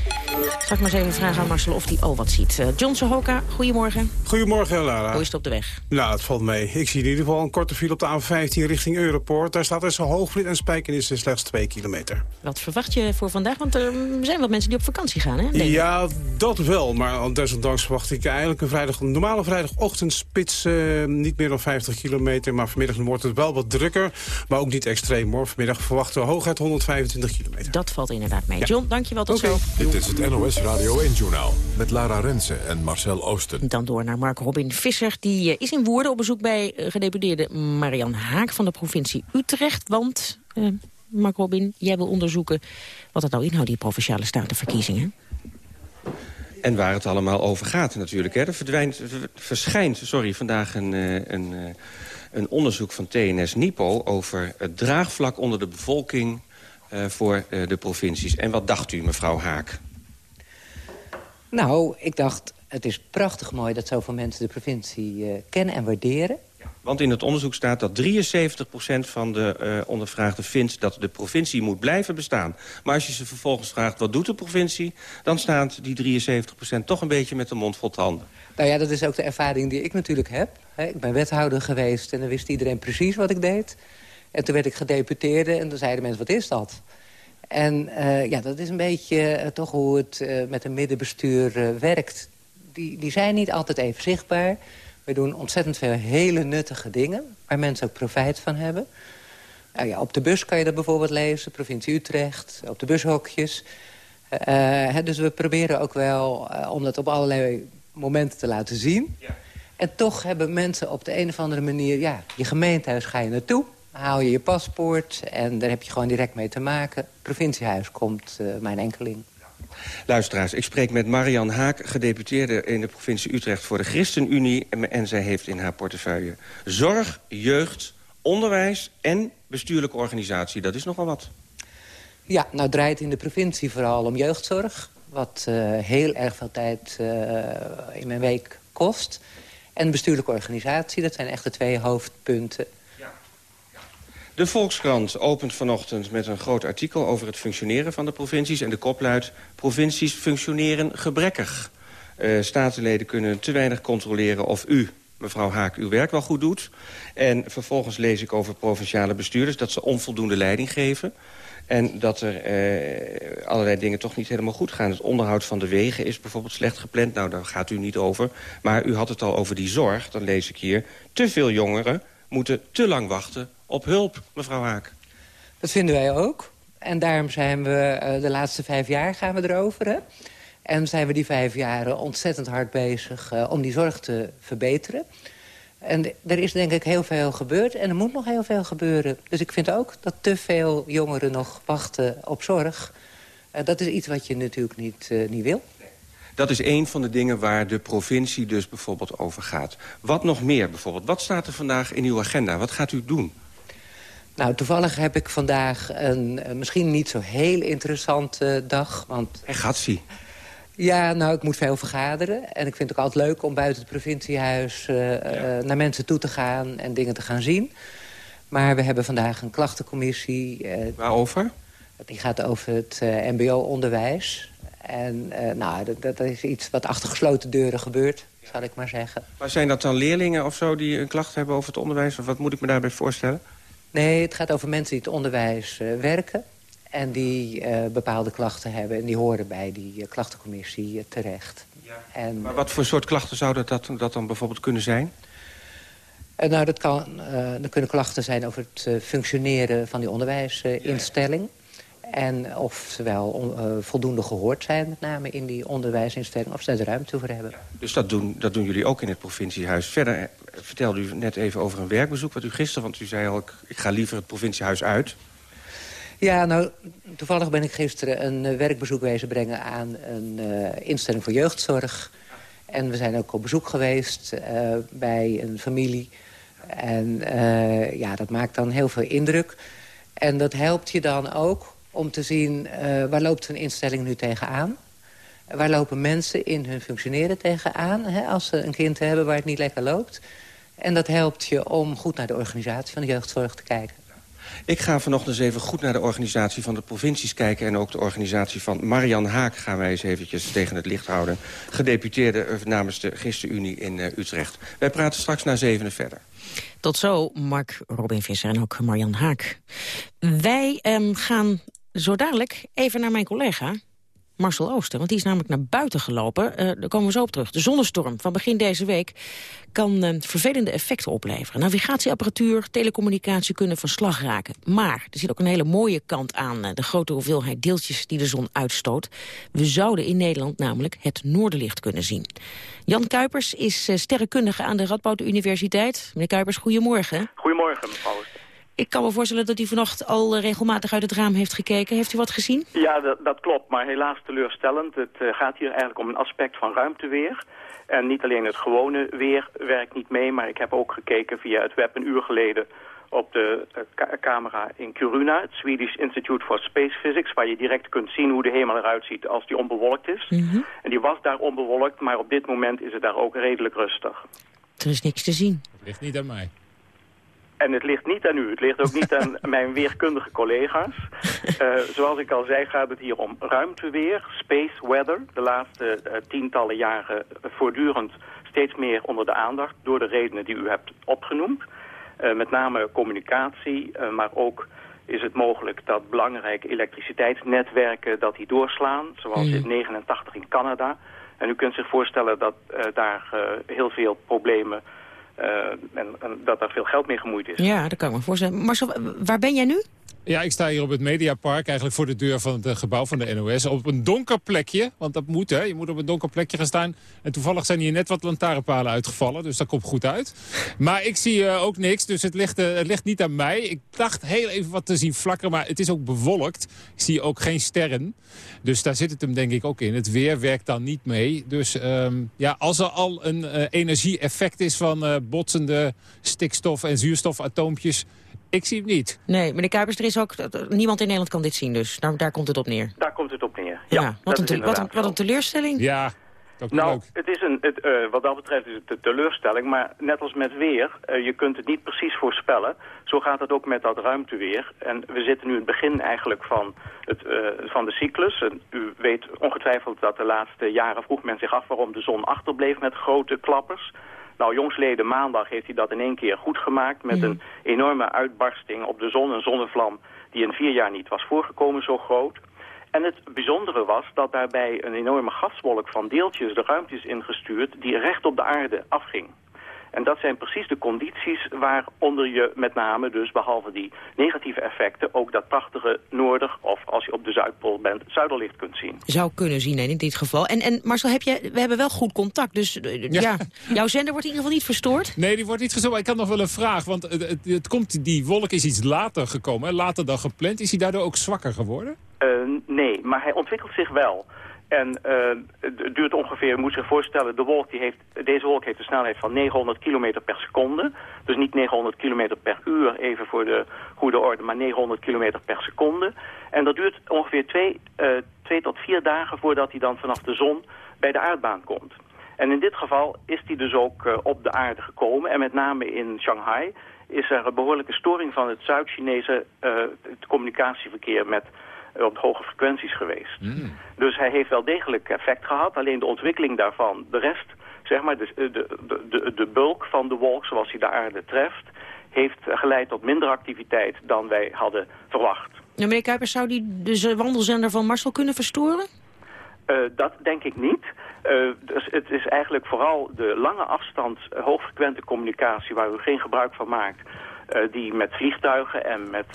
Zal ik maar eens even vragen aan Marcel of hij al wat ziet. Uh, John Sohoka, goedemorgen. Goedemorgen, Lara. Hoe is het op de weg? Nou, het valt mee. Ik zie in ieder geval een korte file op de A15 richting Europoort. Daar staat tussen Hoogvliet en Spijkenis slechts 2 kilometer. Wat verwacht je voor vandaag? Want er zijn wat mensen die op vakantie gaan, hè? Ja, dat wel. Maar desondanks verwacht ik eigenlijk een, vrijdag, een normale vrijdagochtendspits. Uh, niet meer dan 50 kilometer. Maar vanmiddag wordt het wel wat drukker. Maar ook niet extreem, hoor. Vanmiddag verwachten we hooguit 125 kilometer. Dat valt inderdaad mee. Ja. John, dankjewel. Tot okay. zo. Dit is het NOS Radio 1-journaal met Lara Rensen en Marcel Oosten. Dan door naar Mark Robin Visser. Die uh, is in Woerden op bezoek bij uh, gedeputeerde Marian Haak van de provincie Utrecht. Want, uh, Mark Robin, jij wil onderzoeken wat dat nou inhoudt, die Provinciale Statenverkiezingen. En waar het allemaal over gaat natuurlijk. Hè. Er verdwijnt, verschijnt sorry, vandaag een, een, een onderzoek van TNS-NIPO... over het draagvlak onder de bevolking uh, voor uh, de provincies. En wat dacht u, mevrouw Haak? Nou, ik dacht, het is prachtig mooi dat zoveel mensen de provincie uh, kennen en waarderen. Want in het onderzoek staat dat 73% van de uh, ondervraagden vindt... dat de provincie moet blijven bestaan. Maar als je ze vervolgens vraagt, wat doet de provincie... dan staat die 73% toch een beetje met de mond vol tanden. Nou ja, dat is ook de ervaring die ik natuurlijk heb. Ik ben wethouder geweest en dan wist iedereen precies wat ik deed. En toen werd ik gedeputeerde en toen zeiden mensen, wat is dat? En uh, ja, dat is een beetje uh, toch hoe het uh, met een middenbestuur werkt. Die, die zijn niet altijd even zichtbaar. We doen ontzettend veel hele nuttige dingen... waar mensen ook profijt van hebben. Nou ja, op de bus kan je dat bijvoorbeeld lezen, provincie Utrecht. Op de bushokjes. Hè, dus we proberen ook wel om dat op allerlei momenten te laten zien. Ja. En toch hebben mensen op de een of andere manier... ja, je gemeentehuis ga je naartoe, haal je je paspoort... en daar heb je gewoon direct mee te maken. Provinciehuis komt uh, mijn enkeling. Luisteraars, ik spreek met Marian Haak, gedeputeerde in de provincie Utrecht voor de ChristenUnie. En, en zij heeft in haar portefeuille zorg, jeugd, onderwijs en bestuurlijke organisatie. Dat is nogal wat. Ja, nou draait in de provincie vooral om jeugdzorg. Wat uh, heel erg veel tijd uh, in mijn week kost. En bestuurlijke organisatie, dat zijn echt de twee hoofdpunten. De Volkskrant opent vanochtend met een groot artikel... over het functioneren van de provincies. En de kop luidt... provincies functioneren gebrekkig. Uh, statenleden kunnen te weinig controleren of u, mevrouw Haak, uw werk wel goed doet. En vervolgens lees ik over provinciale bestuurders... dat ze onvoldoende leiding geven... En dat er eh, allerlei dingen toch niet helemaal goed gaan. Het onderhoud van de wegen is bijvoorbeeld slecht gepland. Nou, daar gaat u niet over. Maar u had het al over die zorg. Dan lees ik hier. Te veel jongeren moeten te lang wachten op hulp, mevrouw Haak. Dat vinden wij ook. En daarom zijn we uh, de laatste vijf jaar gaan we erover. Hè? En zijn we die vijf jaren ontzettend hard bezig uh, om die zorg te verbeteren. En er is denk ik heel veel gebeurd en er moet nog heel veel gebeuren. Dus ik vind ook dat te veel jongeren nog wachten op zorg. Uh, dat is iets wat je natuurlijk niet, uh, niet wil. Dat is een van de dingen waar de provincie dus bijvoorbeeld over gaat. Wat nog meer bijvoorbeeld? Wat staat er vandaag in uw agenda? Wat gaat u doen? Nou, toevallig heb ik vandaag een uh, misschien niet zo heel interessante dag. Want... En gaat zie. Ja, nou, ik moet veel vergaderen. En ik vind het ook altijd leuk om buiten het provinciehuis uh, ja. uh, naar mensen toe te gaan en dingen te gaan zien. Maar we hebben vandaag een klachtencommissie. Uh, Waarover? Die gaat over het mbo-onderwijs. En nou, dat, dat, is iets wat achter gesloten deuren gebeurt, ja. zal ik maar zeggen. Maar zijn dat dan leerlingen of zo die een klacht hebben over het onderwijs? Of wat moet ik me daarbij voorstellen? Nee, het gaat over mensen die het onderwijs werken. En die uh, bepaalde klachten hebben. En die horen bij die uh, klachtencommissie terecht. Ja. En, maar wat voor soort klachten zou dat, dat, dan bijvoorbeeld kunnen zijn? Nou, dat kan, er kunnen klachten zijn over het functioneren van die onderwijsinstelling. En of ze wel voldoende gehoord zijn, met name in die onderwijsinstelling... of ze daar ruimte voor hebben. Dus dat doen, dat doen jullie ook in het provinciehuis. Verder vertelde u net even over een werkbezoek wat u gisteren... want u zei al, ik, ik ga liever het provinciehuis uit... Ja, nou, toevallig ben ik gisteren een uh, werkbezoek wezen brengen aan een uh, instelling voor jeugdzorg. En we zijn ook op bezoek geweest uh, bij een familie. En ja, dat maakt dan heel veel indruk. En dat helpt je dan ook om te zien waar loopt een instelling nu tegenaan. Waar lopen mensen in hun functioneren tegenaan hè, als ze een kind hebben waar het niet lekker loopt. En dat helpt je om goed naar de organisatie van de jeugdzorg te kijken. Ik ga vanochtend eens even goed naar de organisatie van de provincies kijken... en ook de organisatie van Marian Haak gaan wij eens eventjes tegen het licht houden. Gedeputeerde namens de GisterUnie in uh, Utrecht. Wij praten straks na zevenen verder. Tot zo, Mark Robin Visser en ook Marian Haak. Wij um, gaan zo dadelijk even naar mijn collega... Marcel Ooster, want die is namelijk naar buiten gelopen. Uh, daar komen we zo op terug. De zonnestorm van begin deze week kan uh, vervelende effecten opleveren. Navigatieapparatuur, telecommunicatie kunnen van slag raken. Maar er zit ook een hele mooie kant aan uh, de grote hoeveelheid deeltjes die de zon uitstoot. We zouden in Nederland namelijk het noorderlicht kunnen zien. Jan Kuipers is sterrenkundige aan de Radboud Universiteit. Meneer Kuipers, goedemorgen. Goedemorgen, mevrouw. Ik kan me voorstellen dat u vannacht al regelmatig uit het raam heeft gekeken. Heeft u wat gezien? Ja, dat, dat klopt, maar helaas teleurstellend. Het uh, gaat hier eigenlijk om een aspect van ruimteweer. En niet alleen het gewone weer werkt niet mee, maar ik heb ook gekeken via het web een uur geleden op de uh, ca camera in Kiruna, het Swedish Institute for Space Physics, waar je direct kunt zien hoe de hemel eruit ziet als die onbewolkt is. Mm -hmm. En die was daar onbewolkt, maar op dit moment is het daar ook redelijk rustig. Er is niks te zien. Het ligt niet aan mij. En het ligt niet aan u, het ligt ook niet aan mijn weerkundige collega's. Uh, zoals ik al zei gaat het hier om ruimteweer, space weather. De laatste uh, tientallen jaren voortdurend steeds meer onder de aandacht... door de redenen die u hebt opgenoemd. Uh, met name communicatie, maar ook is het mogelijk dat belangrijke elektriciteitsnetwerken... dat die doorslaan, zoals in 89 in Canada. En u kunt zich voorstellen dat daar heel veel problemen en, en, dat daar veel geld mee gemoeid is. Ja, dat kan ik me voorstellen. Marcel, waar ben jij nu? Ja, ik sta hier op het Mediapark, eigenlijk voor de deur van het gebouw van de NOS. Op een donker plekje, want dat moet hè. Je moet op een donker plekje gaan staan. En toevallig zijn hier net wat lantaarnpalen uitgevallen, dus dat komt goed uit. Maar ik zie uh, ook niks, dus het ligt, uh, het ligt niet aan mij. Ik dacht heel even wat te zien flakkeren, maar het is ook bewolkt. Ik zie ook geen sterren. Dus daar zit het hem denk ik ook in. Het weer werkt dan niet mee. Dus um, ja, als er al een uh, energie-effect is van botsende stikstof- en zuurstofatoompjes ik zie het niet. Nee, meneer Kuipers, er is ook, niemand in Nederland kan dit zien dus. Daar, daar komt het op neer. Daar komt het op neer, ja. ja wat, een wat, een, wat, een teleurstelling. Ja, nou, het is een, het, uh, wat dat betreft is het een teleurstelling, maar net als met weer, uh, je kunt het niet precies voorspellen. Zo gaat het ook met dat ruimteweer. En we zitten nu in het begin eigenlijk van, het, uh, van de cyclus. En u weet ongetwijfeld dat de laatste jaren vroeg men zich af waarom de zon achterbleef met grote klappers. Nou, jongsleden maandag heeft hij dat in één keer goed gemaakt... met een enorme uitbarsting op de zon, een zonnevlam... die in vier jaar niet was voorgekomen zo groot. En het bijzondere was dat daarbij een enorme gaswolk van deeltjes de ruimte is ingestuurd... die recht op de aarde afging. En dat zijn precies de condities waaronder je met name dus, behalve die negatieve effecten, ook dat prachtige noorder of als je op de Zuidpool bent, zuiderlicht kunt zien. Zou kunnen zien in dit geval. En, en Marcel, heb je, we hebben wel goed contact, dus ja. ja. jouw zender wordt in ieder geval niet verstoord? Nee, die wordt niet gestoord. Ik had nog wel een vraag, want het, het, het komt, die wolk is iets later gekomen, later dan gepland. Is hij daardoor ook zwakker geworden? Uh, nee, maar hij ontwikkelt zich wel. En uh, het duurt ongeveer, je moet zich voorstellen, de wolk die heeft, deze wolk heeft een snelheid van 900 km per seconde. Dus niet 900 km per uur, even voor de goede orde, maar 900 km per seconde. En dat duurt ongeveer twee, uh, twee tot vier dagen voordat hij dan vanaf de zon bij de aardbaan komt. En in dit geval is hij dus ook uh, op de aarde gekomen. En met name in Shanghai is er een behoorlijke storing van het Zuid-Chinese communicatieverkeer met op hoge frequenties geweest. Mm. Dus hij heeft wel degelijk effect gehad. Alleen de ontwikkeling daarvan, de rest, zeg maar, de, de, de, de bulk van de wolk zoals hij de aarde treft, heeft geleid tot minder activiteit dan wij hadden verwacht. Ja, meneer Kuipers, zou die dus wandelzender van Marcel kunnen verstoren? Uh, dat denk ik niet. Uh, dus het is eigenlijk vooral de lange afstand, hoogfrequente communicatie waar u geen gebruik van maakt. Die met vliegtuigen en met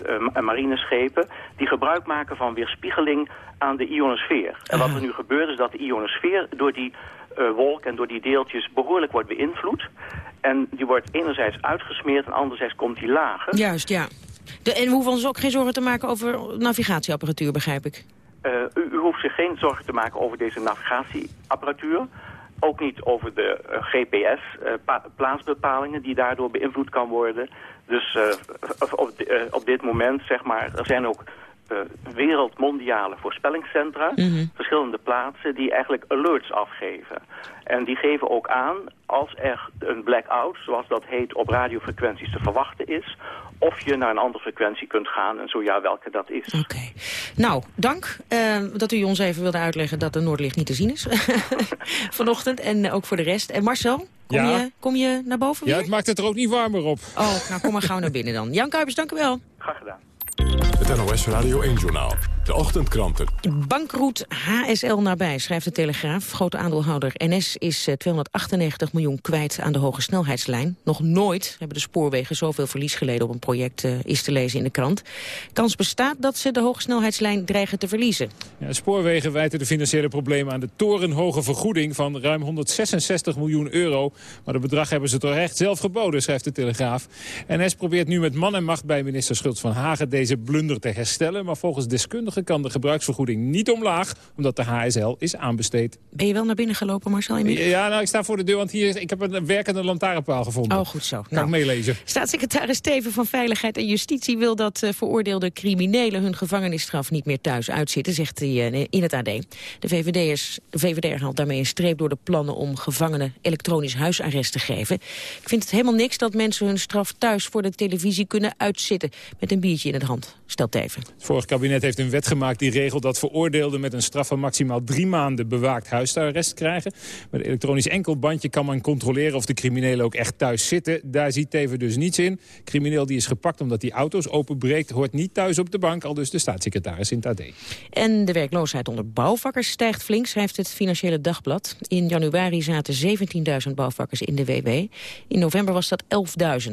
marineschepen, die gebruik maken van weerspiegeling aan de ionosfeer. En wat er nu gebeurt is dat de ionosfeer door die wolk en door die deeltjes behoorlijk wordt beïnvloed. En die wordt enerzijds uitgesmeerd en anderzijds komt die lager. Juist, ja. De, en we hoeven ons ook geen zorgen te maken over navigatieapparatuur, begrijp ik. Uh, u, u, hoeft zich geen zorgen te maken over deze navigatieapparatuur. Ook niet over de uh, GPS-plaatsbepalingen uh, die daardoor beïnvloed kan worden. Dus op, op, dit moment, zeg maar, er zijn ook wereldmondiale voorspellingscentra, Mhm. verschillende plaatsen, die eigenlijk alerts afgeven. En die geven ook aan als er een blackout, zoals dat heet, op radiofrequenties te verwachten is, of je naar een andere frequentie kunt gaan en zo ja, welke dat is. Oké. Nou, dank uh, dat u ons even wilde uitleggen dat de Noordlicht niet te zien is vanochtend en ook voor de rest. En Marcel, kom, Ja. je, kom je naar boven Ja, weer? het maakt het er ook niet warmer op. Oh, nou kom maar gauw naar binnen dan. Jan Kuipers, dank u wel. Graag gedaan. Het NOS Radio 1-journaal. De ochtendkranten. Bankroet HSL nabij, schrijft de Telegraaf. Grote aandeelhouder NS is eh, 298 miljoen kwijt aan de hoge snelheidslijn. Nog nooit hebben de spoorwegen zoveel verlies geleden op een project, eh, is te lezen in de krant. Kans bestaat dat ze de hoge snelheidslijn dreigen te verliezen. Ja, spoorwegen wijten de financiële problemen aan de torenhoge vergoeding van ruim 166 miljoen euro. Maar het bedrag hebben ze toch echt zelf geboden, schrijft de Telegraaf. NS probeert nu met man en macht bij minister Schultz van Hagen deze blunder te herstellen. Maar volgens deskundigen kan de gebruiksvergoeding niet omlaag, omdat de HSL is aanbesteed. Ben je wel naar binnen gelopen, Marcel? inmiddels? Ja, nou, ik sta voor de deur, want hier, ik heb een werkende lantaarnpaal gevonden. Oh, goed zo. Kan Nou. ik meelezen. Staatssecretaris Steven van Veiligheid en Justitie wil dat eh, veroordeelde criminelen hun gevangenisstraf niet meer thuis uitzitten, zegt hij eh, in het AD. De VVD'ers, de VVD haalt daarmee een streep door de plannen om gevangenen elektronisch huisarrest te geven. Ik vind het helemaal niks dat mensen hun straf thuis voor de televisie kunnen uitzitten met een biertje in de hand, stelt Teven. Het vorige kabinet heeft een wet gemaakt die regelt dat veroordeelden met een straf van maximaal drie maanden bewaakt huisarrest krijgen. Met een elektronisch enkelbandje kan men controleren of de criminelen ook echt thuis zitten. Daar ziet Teven dus niets in. Crimineel die is gepakt omdat hij auto's openbreekt hoort niet thuis op de bank, al dus de staatssecretaris in het AD. En de werkloosheid onder bouwvakkers stijgt flink, schrijft het Financiële Dagblad. In januari zaten 17.000 bouwvakkers in de WW. In november was dat 11.000,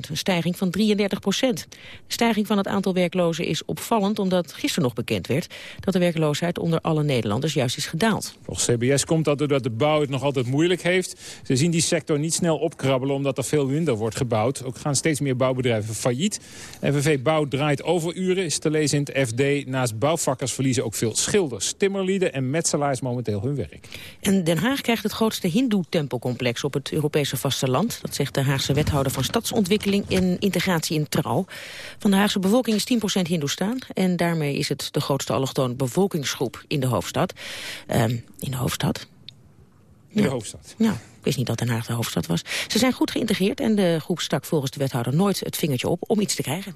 een stijging van 33 procent. De stijging van het aantal werklozen is opvallend... omdat gisteren nog bekend werd dat de werkloosheid onder alle Nederlanders juist is gedaald. Volgens CBS komt dat doordat de bouw het nog altijd moeilijk heeft. Ze zien die sector niet snel opkrabbelen omdat er veel minder wordt gebouwd. Ook gaan steeds meer bouwbedrijven failliet. FNV Bouw draait overuren, is te lezen in het FD. Naast bouwvakkers verliezen ook veel schilders, timmerlieden en metselaars momenteel hun werk. En Den Haag krijgt het grootste hindoe-tempelcomplex op het Europese vasteland. Dat zegt de Haagse wethouder van stadsontwikkeling en integratie in Trouw. Van de Haagse bevolking is 10% En daarmee is het de grootste allochtone bevolkingsgroep in de hoofdstad. Ehm, in de hoofdstad? In de hoofdstad. Ja, ik wist niet dat Den Haag de hoofdstad was. Ze zijn goed geïntegreerd en de groep stak volgens de wethouder nooit het vingertje op om iets te krijgen.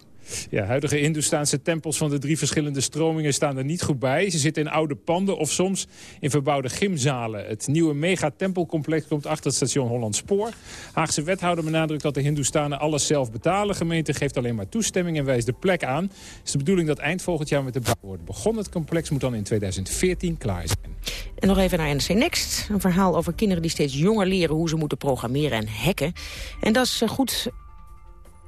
Ja, huidige Hindoestaanse tempels van de drie verschillende stromingen staan er niet goed bij. Ze zitten in oude panden of soms in verbouwde gymzalen. Het nieuwe megatempelcomplex komt achter het station Holland Spoor. Haagse wethouder benadrukt dat de Hindoestanen alles zelf betalen. Gemeente geeft alleen maar toestemming en wijst de plek aan. Het is de bedoeling dat eind volgend jaar met de bouw wordt begonnen. Het complex moet dan in 2014 klaar zijn. En nog even naar NRC Next. Een verhaal over kinderen die steeds jonger leren hoe ze moeten programmeren en hacken. En dat is eh, goed,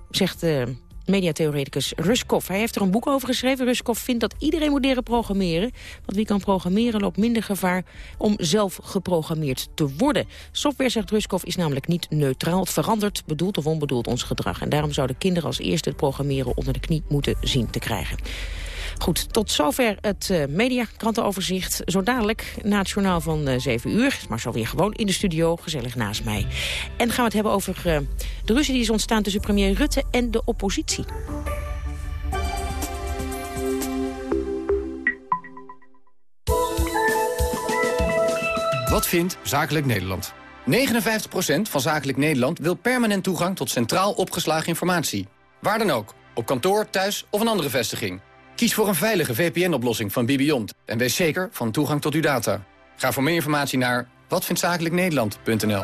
zegt eh mediatheoreticus Ruskov. Hij heeft er een boek over geschreven. Ruskov vindt dat iedereen moet leren programmeren. Want wie kan programmeren loopt minder gevaar om zelf geprogrammeerd te worden. Software, zegt Ruskov, is namelijk niet neutraal. Het verandert, bedoeld of onbedoeld, ons gedrag. En daarom zouden kinderen als eerste het programmeren onder de knie moeten zien te krijgen. Goed, tot zover het uh, mediakrantenoverzicht. Zo dadelijk na het journaal van uh, 7 uur. Maar zo weer gewoon in de studio, gezellig naast mij. En gaan we het hebben over uh, de ruzie die is ontstaan tussen premier Rutte en de oppositie. Wat vindt Zakelijk Nederland? 59% van Zakelijk Nederland wil permanent toegang tot centraal opgeslagen informatie. Waar dan ook, op kantoor, thuis of een andere vestiging. Kies voor een veilige VPN-oplossing van Bibiont en wees zeker van toegang tot uw data. Ga voor meer informatie naar watvindtzakelijknederland.nl.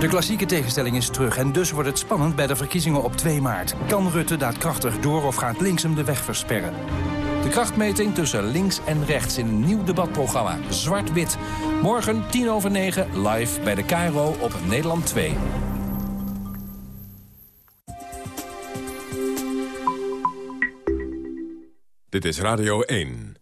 De klassieke tegenstelling is terug en dus wordt het spannend bij de verkiezingen op 2 maart. Kan Rutte daadkrachtig door of gaat links hem de weg versperren? De krachtmeting tussen links en rechts in een nieuw debatprogramma Zwart-Wit. Morgen 10 over 9 live bij de KRO op Nederland 2. Dit is Radio 1.